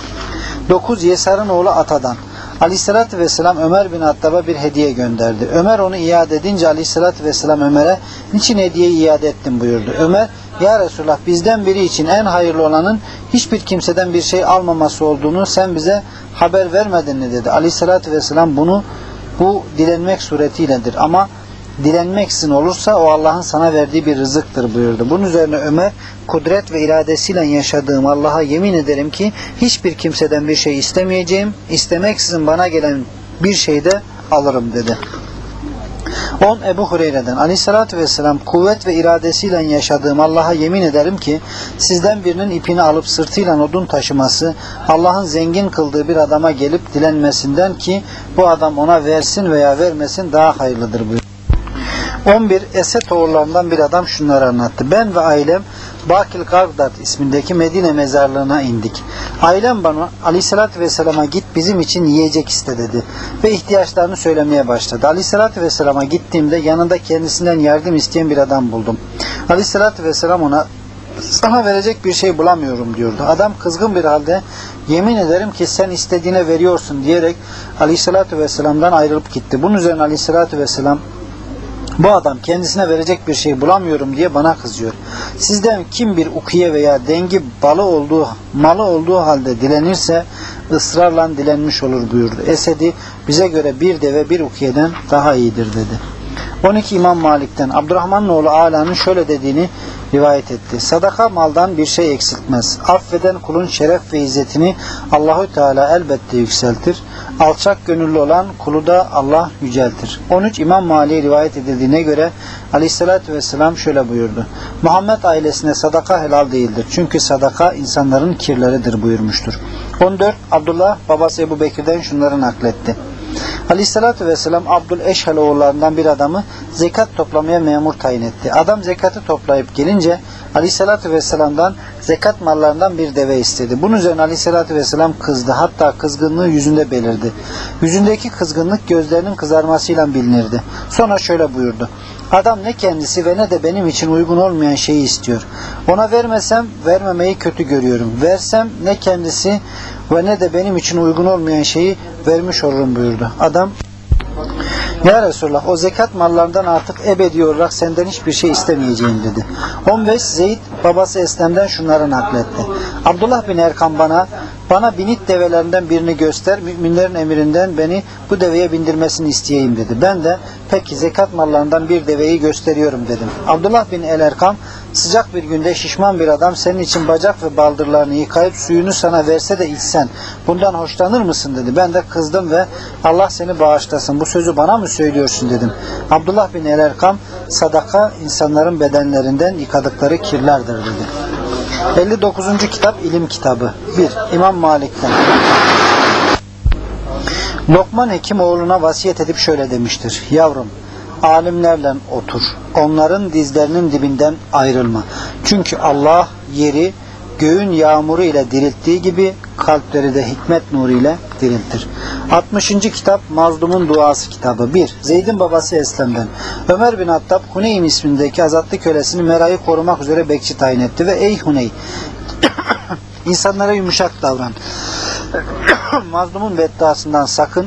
9. Yesar'ın oğlu Atadan Aleyhisselatü Vesselam Ömer bin Hattab'a bir hediye gönderdi. Ömer onu iade edince Aleyhisselatü Vesselam Ömer'e niçin hediyeyi iade ettin buyurdu. Ömer ya Resulullah bizden biri için en hayırlı olanın hiçbir kimseden bir şey almaması olduğunu sen bize haber vermedin mi dedi. Aleyhissalatü vesselam bunu bu dilenmek suretiyledir ama dilenmeksizin olursa o Allah'ın sana verdiği bir rızıktır buyurdu. Bunun üzerine Ömer kudret ve iradesiyle yaşadığım Allah'a yemin ederim ki hiçbir kimseden bir şey istemeyeceğim. İstemeksizin bana gelen bir şey de alırım dedi. 10 Ebu Hureyre'den Aleyhisselatü Vesselam kuvvet ve iradesiyle yaşadığım Allah'a yemin ederim ki sizden birinin ipini alıp sırtıyla odun taşıması Allah'ın zengin kıldığı bir adama gelip dilenmesinden ki bu adam ona versin veya vermesin daha hayırlıdır buyuruyor. 11 Esed oğullarından bir adam şunları anlattı. Ben ve ailem Bakil Gardad ismindeki Medine mezarlığına indik. Ailem bana Aleyhisselatü Vesselam'a git bizim için yiyecek iste dedi. Ve ihtiyaçlarını söylemeye başladı. Aleyhisselatü Vesselam'a gittiğimde yanında kendisinden yardım isteyen bir adam buldum. Aleyhisselatü Vesselam ona sana verecek bir şey bulamıyorum diyordu. Adam kızgın bir halde yemin ederim ki sen istediğine veriyorsun diyerek aleyhissalatü vesselam'dan ayrılıp gitti. Bunun üzerine aleyhissalatü vesselam bu adam kendisine verecek bir şey bulamıyorum diye bana kızıyor. Sizden kim bir ukiye veya dengi balı olduğu, malı olduğu halde dilenirse ısrarla dilenmiş olur buyurdu. Esedi bize göre bir deve bir ukiyeden daha iyidir dedi. 12 İmam Malik'ten Abdurrahman'ın oğlu Ala'nın şöyle dediğini rivayet etti. Sadaka maldan bir şey eksiltmez. Affeden kulun şeref ve izzetini Allahü Teala elbette yükseltir. Alçak gönüllü olan kulu da Allah yüceltir. 13 İmam Mali rivayet edildiğine göre Aleyhisselatü Vesselam şöyle buyurdu. Muhammed ailesine sadaka helal değildir. Çünkü sadaka insanların kirleridir buyurmuştur. 14 Abdullah babası Ebu Bekir'den şunları nakletti. Aleyhissalatü vesselam Abdül Eşhel oğullarından bir adamı zekat toplamaya memur tayin etti. Adam zekatı toplayıp gelince Aleyhissalatü vesselam'dan zekat mallarından bir deve istedi. Bunun üzerine Aleyhissalatü vesselam kızdı. Hatta kızgınlığı yüzünde belirdi. Yüzündeki kızgınlık gözlerinin kızarmasıyla bilinirdi. Sonra şöyle buyurdu. Adam ne kendisi ve ne de benim için uygun olmayan şeyi istiyor. Ona vermesem vermemeyi kötü görüyorum. Versem ne kendisi ve ne de benim için uygun olmayan şeyi vermiş olurum buyurdu. Adam ya Resulullah o zekat mallarından artık ebedi olarak senden hiçbir şey istemeyeceğim dedi. 15 Zeyd babası Eslem'den şunları nakletti. Abdullah bin Erkam bana bana binit develerinden birini göster, müminlerin emirinden beni bu deveye bindirmesini isteyeyim dedi. Ben de peki zekat mallarından bir deveyi gösteriyorum dedim. Abdullah bin El Erkam sıcak bir günde şişman bir adam senin için bacak ve baldırlarını yıkayıp suyunu sana verse de içsen bundan hoşlanır mısın dedi. Ben de kızdım ve Allah seni bağışlasın bu sözü bana mı söylüyorsun dedim. Abdullah bin El Erkam sadaka insanların bedenlerinden yıkadıkları kirlerdir dedi. 59. kitap ilim kitabı 1. İmam Malik'ten Lokman Hekim oğluna vasiyet edip şöyle demiştir. Yavrum alimlerle otur. Onların dizlerinin dibinden ayrılma. Çünkü Allah yeri göğün yağmuru ile dirilttiği gibi kalpleri de hikmet nuru ile diriltir. 60. kitap Mazlumun Duası kitabı 1. Zeyd'in babası Eslem'den. Ömer bin Hattab Huneyn ismindeki azatlı kölesini Mera'yı korumak üzere bekçi tayin etti ve ey Huney insanlara yumuşak davran. mazlumun bedduasından sakın.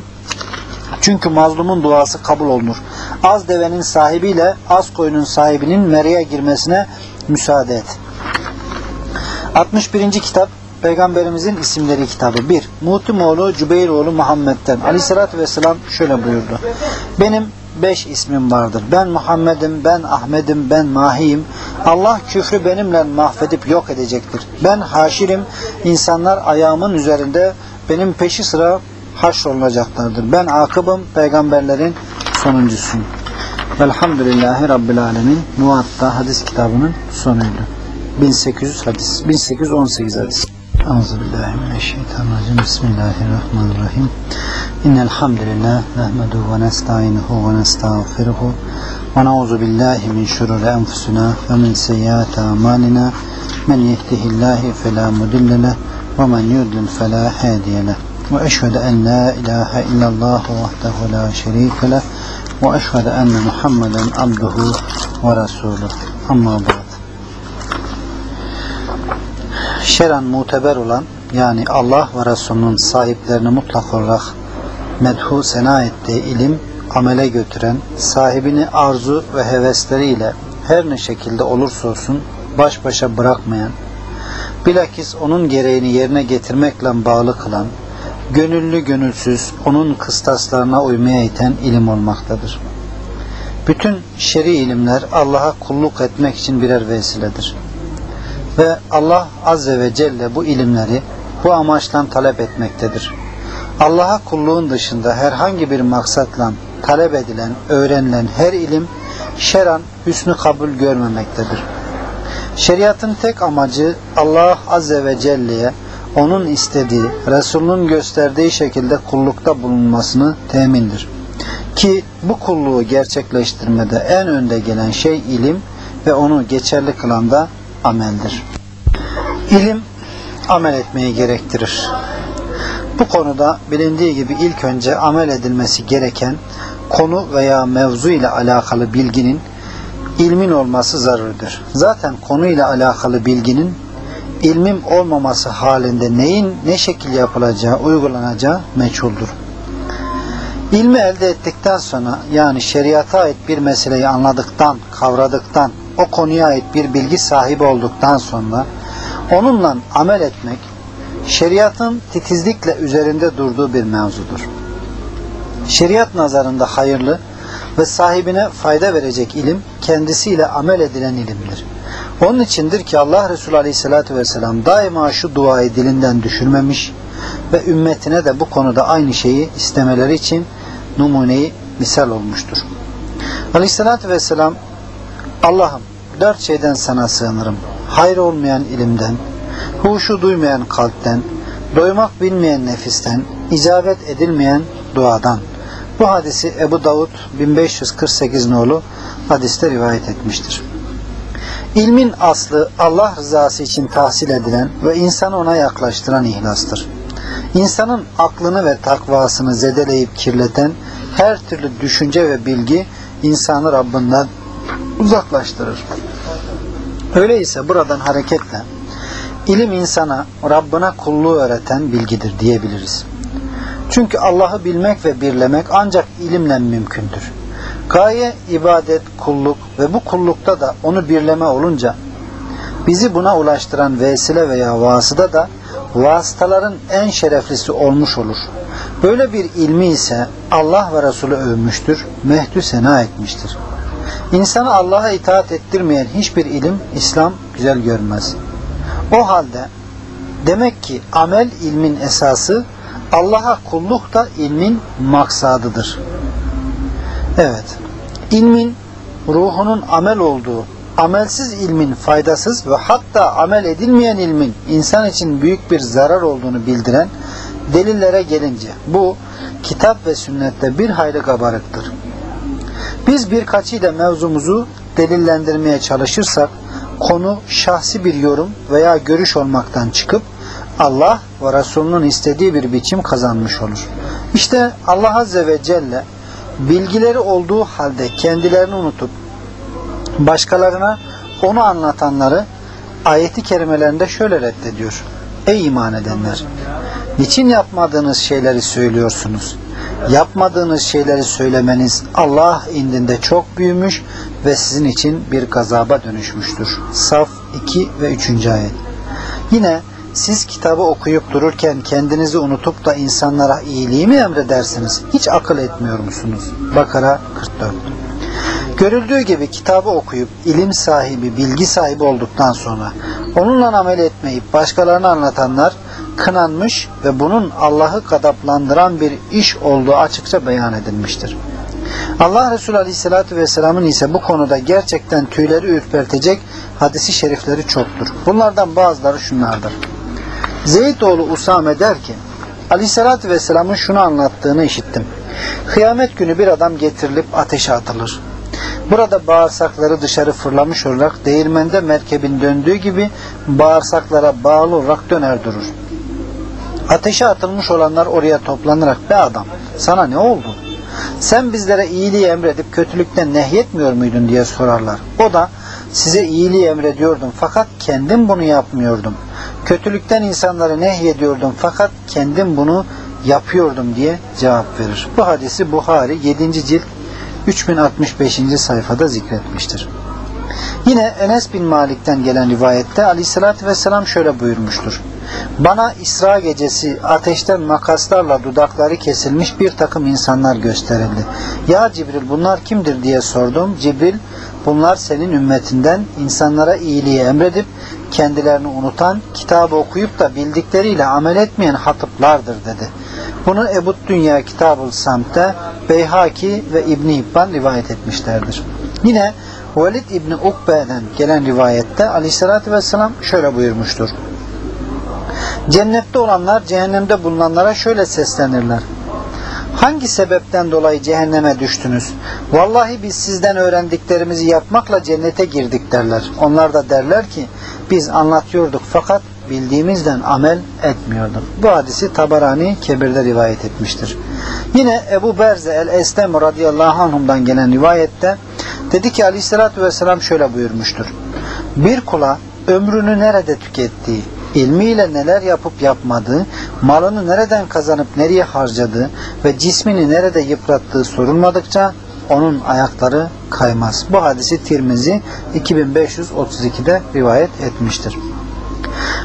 Çünkü mazlumun duası kabul olunur. Az devenin sahibiyle az koyunun sahibinin mereye girmesine müsaade et. 61. kitap Peygamberimizin isimleri kitabı 1. Muhtimoğlu Cübeyroğlu Muhammed'den Aleyhisselatü Vesselam şöyle buyurdu. Benim beş ismim vardır. Ben Muhammed'im, ben Ahmet'im, ben Mahi'yim. Allah küfrü benimle mahvedip yok edecektir. Ben haşirim. İnsanlar ayağımın üzerinde benim peşi sıra haşrolunacaklardır. Ben akıbım, peygamberlerin sonuncusuyum. Velhamdülillahi Rabbil Alemin. Muatta hadis kitabının sonuydu. 1800 hadis. 1818 hadis. Euzubillahimineşşeytanirracim. Bismillahirrahmanirrahim. İnnel hamdülillah nehmedu ve nestainuhu ve nestağfiruhu ve na'uzu billahi min şururi enfusina ve min seyyiati amalina. Men yehdihillahu fela mudille leh ve men yudlil fela hadiye leh. Ve eşhedü en la ilahe illallah vahdehu la şerike leh ve eşhedü enne Muhammeden abduhu ve resuluh. Amma ba'd. Şeran muteber olan yani Allah ve Resulünün sahiplerini mutlak olarak medhu sena ettiği ilim amele götüren, sahibini arzu ve hevesleriyle her ne şekilde olursa olsun baş başa bırakmayan, bilakis onun gereğini yerine getirmekle bağlı kılan, gönüllü gönülsüz onun kıstaslarına uymaya iten ilim olmaktadır. Bütün şer'i ilimler Allah'a kulluk etmek için birer vesiledir. Ve Allah Azze ve Celle bu ilimleri bu amaçla talep etmektedir. Allah'a kulluğun dışında herhangi bir maksatla talep edilen, öğrenilen her ilim şeran hüsnü kabul görmemektedir. Şeriatın tek amacı Allah Azze ve Celle'ye onun istediği, Resulünün gösterdiği şekilde kullukta bulunmasını temindir. Ki bu kulluğu gerçekleştirmede en önde gelen şey ilim ve onu geçerli kılan da ameldir. İlim amel etmeyi gerektirir. Bu konuda bilindiği gibi ilk önce amel edilmesi gereken konu veya mevzu ile alakalı bilginin ilmin olması zaruridir. Zaten konuyla alakalı bilginin ilmim olmaması halinde neyin ne şekil yapılacağı, uygulanacağı meçhuldür. İlmi elde ettikten sonra yani şeriata ait bir meseleyi anladıktan, kavradıktan, o konuya ait bir bilgi sahibi olduktan sonra onunla amel etmek şeriatın titizlikle üzerinde durduğu bir mevzudur. Şeriat nazarında hayırlı ve sahibine fayda verecek ilim kendisiyle amel edilen ilimdir. Onun içindir ki Allah Resulü Aleyhisselatü Vesselam daima şu duayı dilinden düşürmemiş ve ümmetine de bu konuda aynı şeyi istemeleri için numuneyi misal olmuştur. Aleyhisselatü Vesselam Allah'ım dört şeyden sana sığınırım. Hayır olmayan ilimden, huşu duymayan kalpten, doymak bilmeyen nefisten, icabet edilmeyen duadan. Bu hadisi Ebu Davud 1548 nolu hadiste rivayet etmiştir. İlmin aslı Allah rızası için tahsil edilen ve insanı ona yaklaştıran ihlastır. İnsanın aklını ve takvasını zedeleyip kirleten her türlü düşünce ve bilgi insanı Rabbinden uzaklaştırır. Öyleyse buradan hareketle ilim insana Rabbine kulluğu öğreten bilgidir diyebiliriz. Çünkü Allah'ı bilmek ve birlemek ancak ilimle mümkündür. Gaye ibadet, kulluk ve bu kullukta da onu birleme olunca bizi buna ulaştıran vesile veya vasıda da vasıtaların en şereflisi olmuş olur. Böyle bir ilmi ise Allah ve Resulü övmüştür, mehdü sena etmiştir. İnsanı Allah'a itaat ettirmeyen hiçbir ilim İslam güzel görmez. O halde demek ki amel ilmin esası Allah'a kulluk da ilmin maksadıdır. Evet, ilmin ruhunun amel olduğu, amelsiz ilmin faydasız ve hatta amel edilmeyen ilmin insan için büyük bir zarar olduğunu bildiren delillere gelince bu kitap ve sünnette bir hayli kabarıktır. Biz birkaçıyla mevzumuzu delillendirmeye çalışırsak konu şahsi bir yorum veya görüş olmaktan çıkıp Allah ve Resulünün istediği bir biçim kazanmış olur. İşte Allah Azze ve Celle bilgileri olduğu halde kendilerini unutup başkalarına onu anlatanları ayeti kerimelerinde şöyle reddediyor. Ey iman edenler! Niçin yapmadığınız şeyleri söylüyorsunuz? Yapmadığınız şeyleri söylemeniz Allah indinde çok büyümüş ve sizin için bir gazaba dönüşmüştür. Saf 2 ve 3. ayet. Yine siz kitabı okuyup dururken kendinizi unutup da insanlara iyiliği mi emredersiniz? Hiç akıl etmiyor musunuz? Bakara 44 Görüldüğü gibi kitabı okuyup ilim sahibi, bilgi sahibi olduktan sonra onunla amel etmeyip başkalarına anlatanlar kınanmış ve bunun Allah'ı kadaplandıran bir iş olduğu açıkça beyan edilmiştir. Allah Resulü Aleyhisselatü Vesselam'ın ise bu konuda gerçekten tüyleri ürpertecek hadisi şerifleri çoktur. Bunlardan bazıları şunlardır. Zeyd oğlu Usame der ki Aleyhisselatü Vesselam'ın şunu anlattığını işittim. Kıyamet günü bir adam getirilip ateşe atılır. Burada bağırsakları dışarı fırlamış olarak değirmende merkebin döndüğü gibi bağırsaklara bağlı olarak döner durur. Ateşe atılmış olanlar oraya toplanarak be adam sana ne oldu? Sen bizlere iyiliği emredip kötülükten nehyetmiyor muydun diye sorarlar. O da size iyiliği emrediyordum fakat kendim bunu yapmıyordum. Kötülükten insanları nehyediyordum fakat kendim bunu yapıyordum diye cevap verir. Bu hadisi Buhari 7. cilt 3065. sayfada zikretmiştir. Yine Enes bin Malik'ten gelen rivayette aleyhissalatü vesselam şöyle buyurmuştur. Bana İsra gecesi ateşten makaslarla dudakları kesilmiş bir takım insanlar gösterildi. Ya Cibril bunlar kimdir diye sordum. Cibril bunlar senin ümmetinden insanlara iyiliği emredip kendilerini unutan, kitabı okuyup da bildikleriyle amel etmeyen hatıplardır dedi. Bunu Ebu Dünya Kitabul Samt'te Beyhaki ve İbni İbban rivayet etmişlerdir. Yine Velid İbni Ukbe'den gelen rivayette aleyhissalatü vesselam şöyle buyurmuştur. Cennette olanlar cehennemde bulunanlara şöyle seslenirler. Hangi sebepten dolayı cehenneme düştünüz? Vallahi biz sizden öğrendiklerimizi yapmakla cennete girdik derler. Onlar da derler ki biz anlatıyorduk fakat bildiğimizden amel etmiyorduk. Bu hadisi Tabarani Kebir'de rivayet etmiştir. Yine Ebu Berze el-Estem radıyallahu anhum'dan gelen rivayette Dedi ki aleyhissalatü vesselam şöyle buyurmuştur. Bir kula ömrünü nerede tükettiği, ilmiyle neler yapıp yapmadığı, malını nereden kazanıp nereye harcadığı ve cismini nerede yıprattığı sorulmadıkça onun ayakları kaymaz. Bu hadisi Tirmizi 2532'de rivayet etmiştir.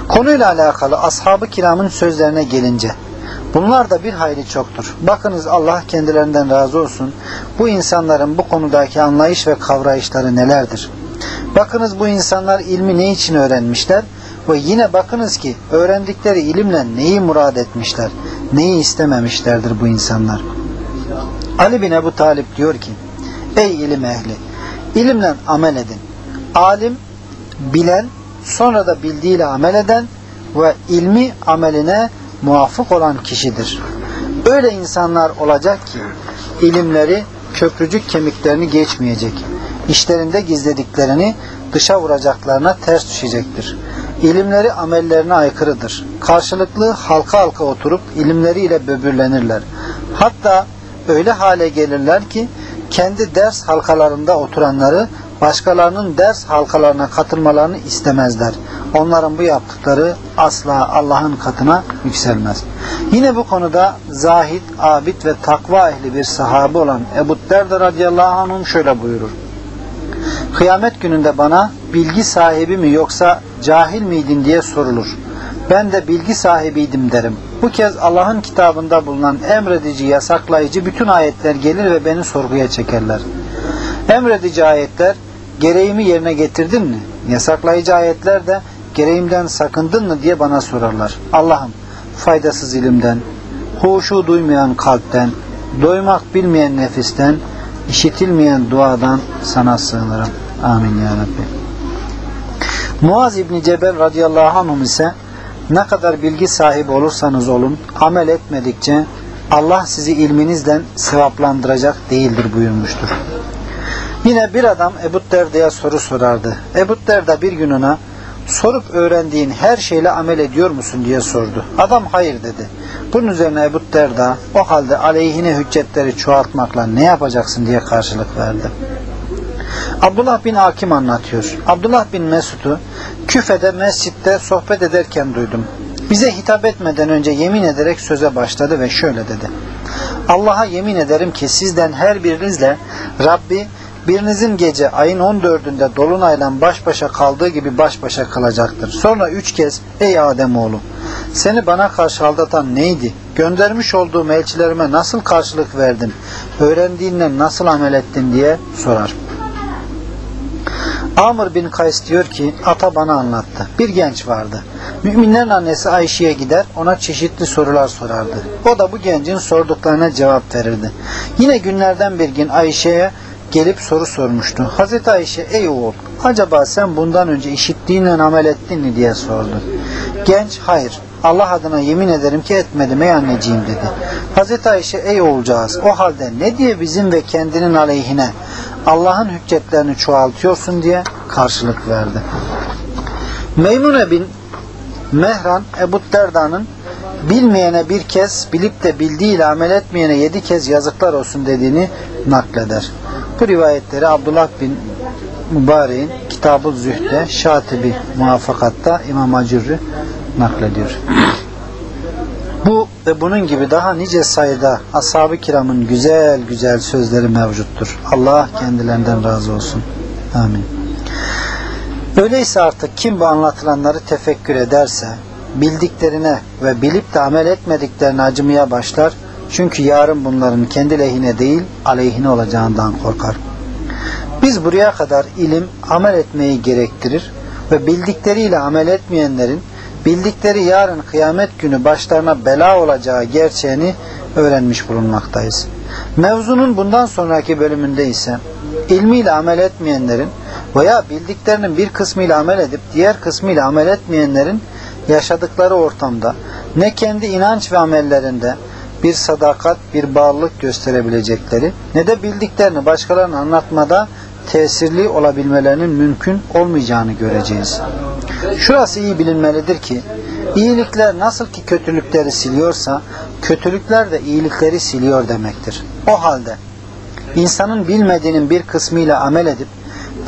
Konuyla alakalı ashab-ı kiramın sözlerine gelince bunlar da bir hayli çoktur. Bakınız Allah kendilerinden razı olsun. Bu insanların bu konudaki anlayış ve kavrayışları nelerdir? Bakınız bu insanlar ilmi ne için öğrenmişler? Ve yine bakınız ki öğrendikleri ilimle neyi murad etmişler? Neyi istememişlerdir bu insanlar? Ali bin Ebu Talip diyor ki Ey ilim ehli! ilimle amel edin. Alim, bilen, sonra da bildiğiyle amel eden ve ilmi ameline muvafık olan kişidir. Öyle insanlar olacak ki ilimleri köprücük kemiklerini geçmeyecek. İşlerinde gizlediklerini dışa vuracaklarına ters düşecektir. İlimleri amellerine aykırıdır. Karşılıklı halka halka oturup ilimleriyle böbürlenirler. Hatta öyle hale gelirler ki kendi ders halkalarında oturanları başkalarının ders halkalarına katılmalarını istemezler. Onların bu yaptıkları asla Allah'ın katına yükselmez. Yine bu konuda zahid, abid ve takva ehli bir sahabe olan Ebu Derda radıyallahu anh şöyle buyurur. Kıyamet gününde bana bilgi sahibi mi yoksa cahil miydin diye sorulur. Ben de bilgi sahibiydim derim. Bu kez Allah'ın kitabında bulunan emredici, yasaklayıcı bütün ayetler gelir ve beni sorguya çekerler. Emredici ayetler gereğimi yerine getirdin mi? Yasaklayıcı ayetler de gereğimden sakındın mı diye bana sorarlar. Allah'ım faydasız ilimden, huşu duymayan kalpten, doymak bilmeyen nefisten, işitilmeyen duadan sana sığınırım. Amin ya Rabbi. Muaz İbni Cebel radıyallahu anh ise ne kadar bilgi sahibi olursanız olun, amel etmedikçe Allah sizi ilminizden sevaplandıracak değildir buyurmuştur. Yine bir adam Ebu Derda'ya soru sorardı. Ebu Derda bir gün ona sorup öğrendiğin her şeyle amel ediyor musun diye sordu. Adam hayır dedi. Bunun üzerine Ebu Derda o halde aleyhine hüccetleri çoğaltmakla ne yapacaksın diye karşılık verdi. Abdullah bin Hakim anlatıyor. Abdullah bin Mesud'u küfede mescitte sohbet ederken duydum. Bize hitap etmeden önce yemin ederek söze başladı ve şöyle dedi. Allah'a yemin ederim ki sizden her birinizle Rabbi birinizin gece ayın 14'ünde dolunayla baş başa kaldığı gibi baş başa kalacaktır. Sonra üç kez ey Ademoğlu seni bana karşı aldatan neydi? Göndermiş olduğum elçilerime nasıl karşılık verdin? Öğrendiğinle nasıl amel ettin diye sorar. Amr bin Kays diyor ki ata bana anlattı. Bir genç vardı. Müminlerin annesi Ayşe'ye gider ona çeşitli sorular sorardı. O da bu gencin sorduklarına cevap verirdi. Yine günlerden bir gün Ayşe'ye gelip soru sormuştu. Hazreti Ayşe ey oğul acaba sen bundan önce işittiğinle amel ettin mi diye sordu. Genç hayır Allah adına yemin ederim ki etmedim ey anneciğim dedi. Hazreti Ayşe ey oğulcağız o halde ne diye bizim ve kendinin aleyhine Allah'ın hüccetlerini çoğaltıyorsun diye karşılık verdi. Meymune bin Mehran Ebu Derda'nın bilmeyene bir kez bilip de bildiğiyle amel etmeyene yedi kez yazıklar olsun dediğini nakleder. Bu rivayetleri Abdullah bin Mübarek'in Kitab-ı Zühd'de Şatibi muvaffakatta İmam Acurri naklediyor. Bu ve bunun gibi daha nice sayıda ashab-ı kiramın güzel güzel sözleri mevcuttur. Allah kendilerinden razı olsun. Amin. Öyleyse artık kim bu anlatılanları tefekkür ederse, bildiklerine ve bilip de amel etmediklerine acımaya başlar. Çünkü yarın bunların kendi lehine değil, aleyhine olacağından korkar. Biz buraya kadar ilim amel etmeyi gerektirir ve bildikleriyle amel etmeyenlerin bildikleri yarın kıyamet günü başlarına bela olacağı gerçeğini öğrenmiş bulunmaktayız. Mevzunun bundan sonraki bölümünde ise ilmiyle amel etmeyenlerin veya bildiklerinin bir kısmıyla amel edip diğer kısmıyla amel etmeyenlerin yaşadıkları ortamda ne kendi inanç ve amellerinde bir sadakat, bir bağlılık gösterebilecekleri ne de bildiklerini başkalarına anlatmada tesirli olabilmelerinin mümkün olmayacağını göreceğiz. Şurası iyi bilinmelidir ki iyilikler nasıl ki kötülükleri siliyorsa kötülükler de iyilikleri siliyor demektir. O halde insanın bilmediğinin bir kısmıyla amel edip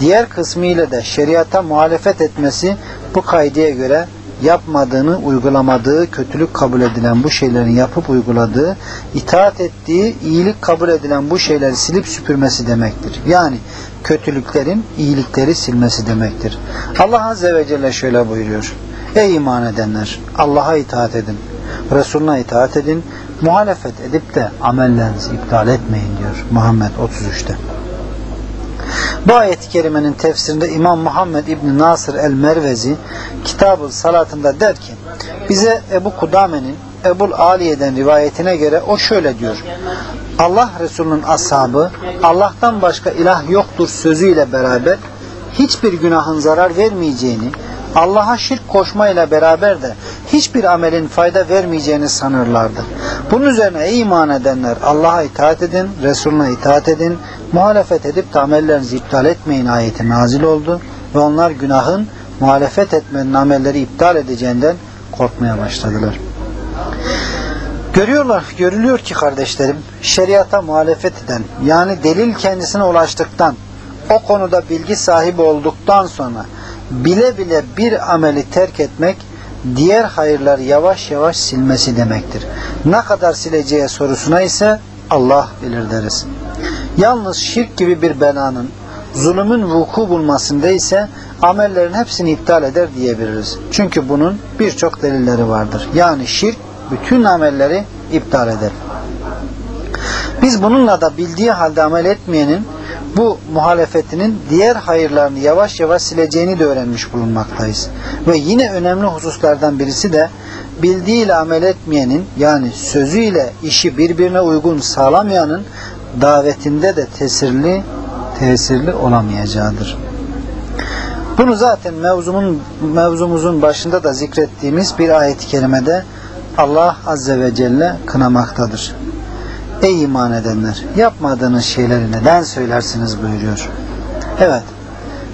diğer kısmıyla da şeriata muhalefet etmesi bu kaydeye göre yapmadığını uygulamadığı, kötülük kabul edilen bu şeylerin yapıp uyguladığı, itaat ettiği, iyilik kabul edilen bu şeyleri silip süpürmesi demektir. Yani kötülüklerin iyilikleri silmesi demektir. Allah Azze ve Celle şöyle buyuruyor. Ey iman edenler! Allah'a itaat edin. Resulüne itaat edin. Muhalefet edip de amellerinizi iptal etmeyin diyor Muhammed 33'te. Bu ayet-i kerimenin tefsirinde İmam Muhammed İbni Nasır el-Mervezi kitabı salatında der ki bize Ebu Kudame'nin Ebul Aliye'den rivayetine göre o şöyle diyor. Allah Resulü'nün ashabı Allah'tan başka ilah yoktur sözüyle beraber hiçbir günahın zarar vermeyeceğini Allah'a şirk koşmayla beraber de hiçbir amelin fayda vermeyeceğini sanırlardı. Bunun üzerine iman edenler Allah'a itaat edin, Resulüne itaat edin, muhalefet edip de amellerinizi iptal etmeyin ayeti nazil oldu ve onlar günahın muhalefet etmenin amelleri iptal edeceğinden korkmaya başladılar. Görüyorlar, görülüyor ki kardeşlerim, şeriata muhalefet eden, yani delil kendisine ulaştıktan, o konuda bilgi sahibi olduktan sonra bile bile bir ameli terk etmek, diğer hayırları yavaş yavaş silmesi demektir. Ne kadar sileceği sorusuna ise Allah bilir deriz. Yalnız şirk gibi bir belanın, zulümün vuku bulmasında ise amellerin hepsini iptal eder diyebiliriz. Çünkü bunun birçok delilleri vardır. Yani şirk bütün amelleri iptal eder. Biz bununla da bildiği halde amel etmeyenin bu muhalefetinin diğer hayırlarını yavaş yavaş sileceğini de öğrenmiş bulunmaktayız. Ve yine önemli hususlardan birisi de bildiğiyle amel etmeyenin yani sözüyle işi birbirine uygun sağlamayanın davetinde de tesirli tesirli olamayacağıdır. Bunu zaten mevzumun, mevzumuzun başında da zikrettiğimiz bir ayet-i kerimede Allah Azze ve Celle kınamaktadır. Ey iman edenler yapmadığınız şeyleri neden söylersiniz buyuruyor. Evet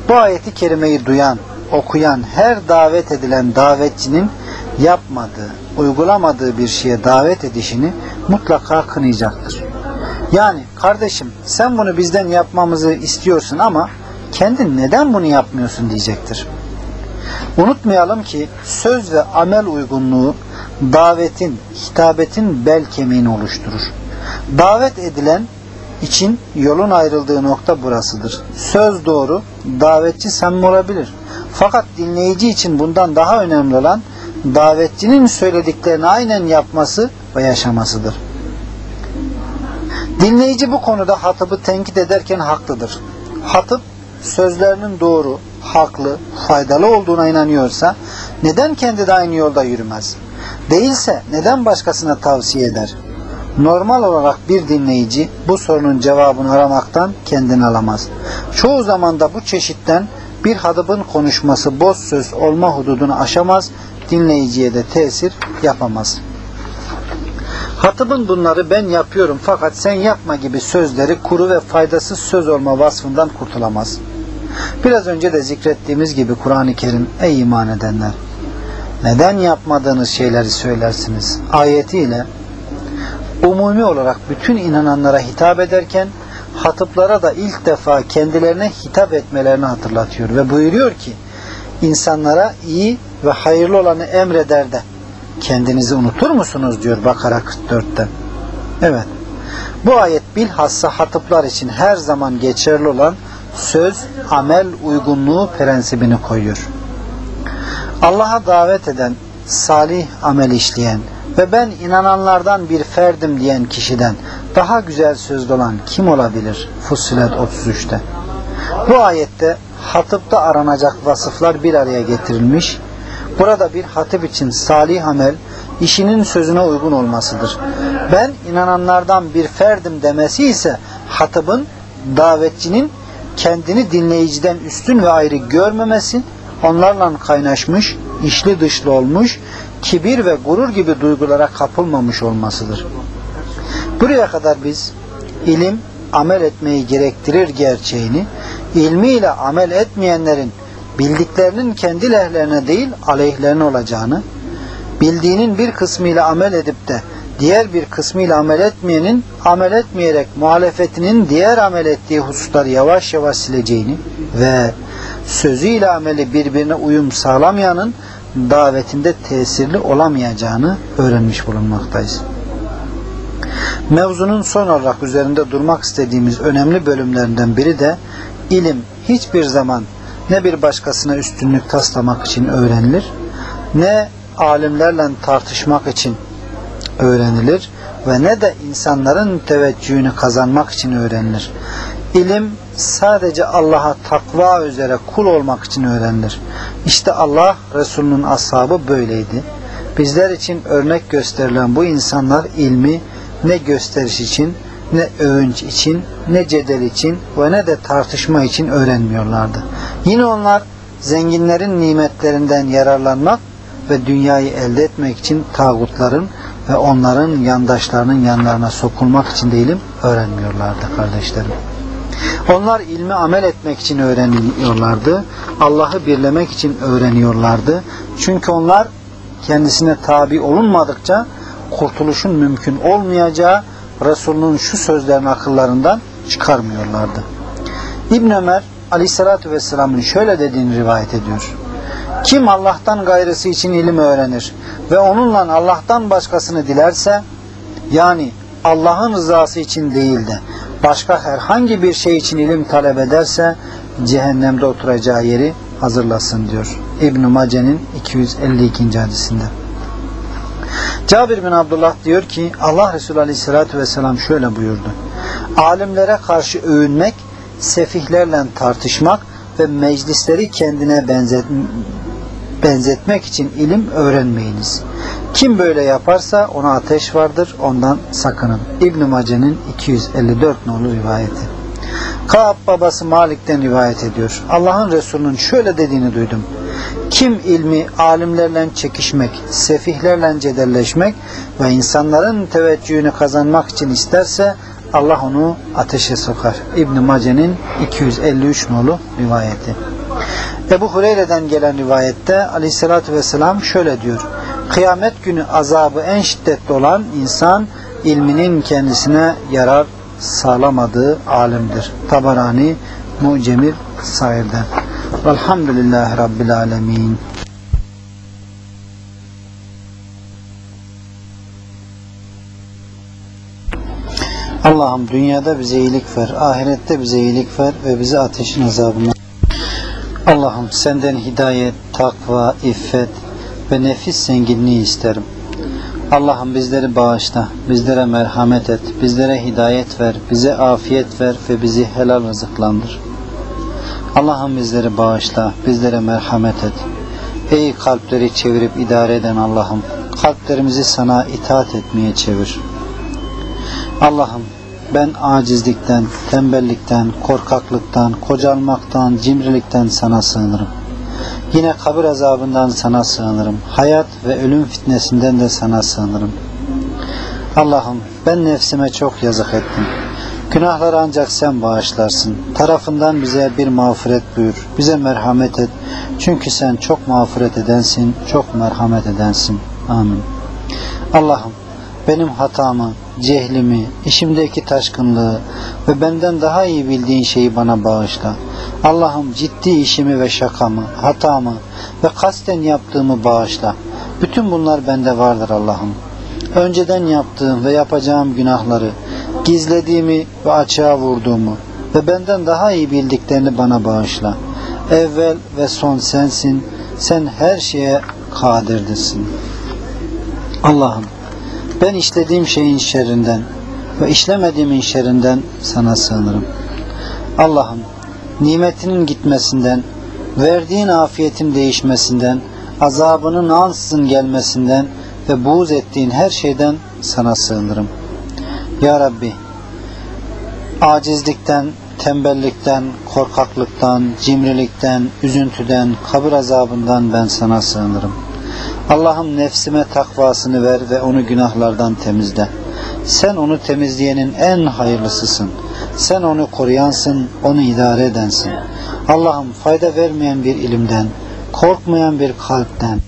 bu ayeti kerimeyi duyan, okuyan her davet edilen davetçinin yapmadığı, uygulamadığı bir şeye davet edişini mutlaka kınayacaktır. Yani kardeşim sen bunu bizden yapmamızı istiyorsun ama kendin neden bunu yapmıyorsun diyecektir. Unutmayalım ki söz ve amel uygunluğu davetin, hitabetin bel kemiğini oluşturur. Davet edilen için yolun ayrıldığı nokta burasıdır. Söz doğru, davetçi samimi olabilir. Fakat dinleyici için bundan daha önemli olan davetçinin söylediklerini aynen yapması ve yaşamasıdır. Dinleyici bu konuda hatıbı tenkit ederken haklıdır. Hatıp sözlerinin doğru, haklı, faydalı olduğuna inanıyorsa neden kendi de aynı yolda yürümez? Değilse neden başkasına tavsiye eder? Normal olarak bir dinleyici bu sorunun cevabını aramaktan kendini alamaz. Çoğu zaman da bu çeşitten bir hadıbın konuşması boz söz olma hududunu aşamaz, dinleyiciye de tesir yapamaz. Hatıbın bunları ben yapıyorum fakat sen yapma gibi sözleri kuru ve faydasız söz olma vasfından kurtulamaz. Biraz önce de zikrettiğimiz gibi Kur'an-ı Kerim ey iman edenler neden yapmadığınız şeyleri söylersiniz ayetiyle umumi olarak bütün inananlara hitap ederken hatıplara da ilk defa kendilerine hitap etmelerini hatırlatıyor ve buyuruyor ki insanlara iyi ve hayırlı olanı emreder de kendinizi unutur musunuz diyor Bakara 44'te. Evet. Bu ayet bilhassa hatıplar için her zaman geçerli olan söz, amel uygunluğu prensibini koyuyor. Allah'a davet eden, salih amel işleyen ve ben inananlardan bir ferdim diyen kişiden daha güzel sözlü olan kim olabilir? Fussilet 33'te. Bu ayette hatıpta aranacak vasıflar bir araya getirilmiş. Burada bir hatip için salih amel, işinin sözüne uygun olmasıdır. Ben inananlardan bir ferdim demesi ise hatıbın, davetçinin kendini dinleyiciden üstün ve ayrı görmemesi, onlarla kaynaşmış, içli dışlı olmuş, kibir ve gurur gibi duygulara kapılmamış olmasıdır. Buraya kadar biz ilim amel etmeyi gerektirir gerçeğini, ilmiyle amel etmeyenlerin bildiklerinin kendi lehlerine değil aleyhlerine olacağını, bildiğinin bir kısmıyla amel edip de diğer bir kısmıyla amel etmeyenin amel etmeyerek muhalefetinin diğer amel ettiği hususları yavaş yavaş sileceğini ve sözüyle ameli birbirine uyum sağlamayanın davetinde tesirli olamayacağını öğrenmiş bulunmaktayız. Mevzunun son olarak üzerinde durmak istediğimiz önemli bölümlerinden biri de ilim hiçbir zaman ne bir başkasına üstünlük taslamak için öğrenilir ne alimlerle tartışmak için öğrenilir ve ne de insanların teveccühünü kazanmak için öğrenilir. İlim sadece Allah'a takva üzere kul olmak için öğrenilir. İşte Allah Resulünün ashabı böyleydi. Bizler için örnek gösterilen bu insanlar ilmi ne gösteriş için, ne övünç için, ne cedel için ve ne de tartışma için öğrenmiyorlardı. Yine onlar zenginlerin nimetlerinden yararlanmak ve dünyayı elde etmek için tağutların ve onların yandaşlarının yanlarına sokulmak için de ilim öğrenmiyorlardı kardeşlerim. Onlar ilmi amel etmek için öğreniyorlardı. Allah'ı birlemek için öğreniyorlardı. Çünkü onlar kendisine tabi olunmadıkça kurtuluşun mümkün olmayacağı Resulünün şu sözlerini akıllarından çıkarmıyorlardı. İbn Ömer Aleyhisselatü Vesselam'ın şöyle dediğini rivayet ediyor. Kim Allah'tan gayrısı için ilim öğrenir ve onunla Allah'tan başkasını dilerse yani Allah'ın rızası için değil de başka herhangi bir şey için ilim talep ederse cehennemde oturacağı yeri hazırlasın diyor. İbn-i Mace'nin 252. hadisinde. Cabir bin Abdullah diyor ki Allah Resulü Aleyhisselatü Vesselam şöyle buyurdu. Alimlere karşı övünmek, sefihlerle tartışmak ve meclisleri kendine benzet, benzetmek için ilim öğrenmeyiniz. Kim böyle yaparsa ona ateş vardır, ondan sakının. İbn-i Mace'nin 254 nolu rivayeti. Kaab babası Malik'ten rivayet ediyor. Allah'ın Resulü'nün şöyle dediğini duydum. Kim ilmi alimlerle çekişmek, sefihlerle cedelleşmek ve insanların teveccühünü kazanmak için isterse Allah onu ateşe sokar. İbn Mace'nin 253 nolu rivayeti. Ebu Hureyre'den gelen rivayette Aleyhisselatü Vesselam şöyle diyor. Kıyamet günü azabı en şiddetli olan insan ilminin kendisine yarar sağlamadığı alimdir. Tabarani Mucemil Sair'den. Velhamdülillahi Rabbil Alemin. Allah'ım dünyada bize iyilik ver, ahirette bize iyilik ver ve bizi ateşin azabından. Allah'ım senden hidayet, takva, iffet ve nefis zenginliği isterim. Allah'ım bizleri bağışla, bizlere merhamet et, bizlere hidayet ver, bize afiyet ver ve bizi helal rızıklandır. Allah'ım bizleri bağışla, bizlere merhamet et. Ey kalpleri çevirip idare eden Allah'ım, kalplerimizi sana itaat etmeye çevir. Allah'ım ben acizlikten, tembellikten, korkaklıktan, kocalmaktan, cimrilikten sana sığınırım. Yine kabir azabından sana sığınırım. Hayat ve ölüm fitnesinden de sana sığınırım. Allah'ım ben nefsime çok yazık ettim. Günahları ancak sen bağışlarsın. Tarafından bize bir mağfiret buyur. Bize merhamet et. Çünkü sen çok mağfiret edensin, çok merhamet edensin. Amin. Allah'ım benim hatamı, cehlimi, işimdeki taşkınlığı ve benden daha iyi bildiğin şeyi bana bağışla. Allah'ım ciddi işimi ve şakamı, hatamı ve kasten yaptığımı bağışla. Bütün bunlar bende vardır Allah'ım. Önceden yaptığım ve yapacağım günahları, gizlediğimi ve açığa vurduğumu ve benden daha iyi bildiklerini bana bağışla. Evvel ve son sensin, sen her şeye kadirdesin. Allah'ım ben işlediğim şeyin şerrinden ve işlemediğimin şerrinden sana sığınırım. Allah'ım nimetinin gitmesinden, verdiğin afiyetin değişmesinden, azabının ansızın gelmesinden ve buğz ettiğin her şeyden sana sığınırım. Ya Rabbi, acizlikten, tembellikten, korkaklıktan, cimrilikten, üzüntüden, kabir azabından ben sana sığınırım. Allah'ım nefsime takvasını ver ve onu günahlardan temizle. Sen onu temizleyenin en hayırlısısın. Sen onu koruyansın, onu idare edensin. Allah'ım fayda vermeyen bir ilimden, korkmayan bir kalpten,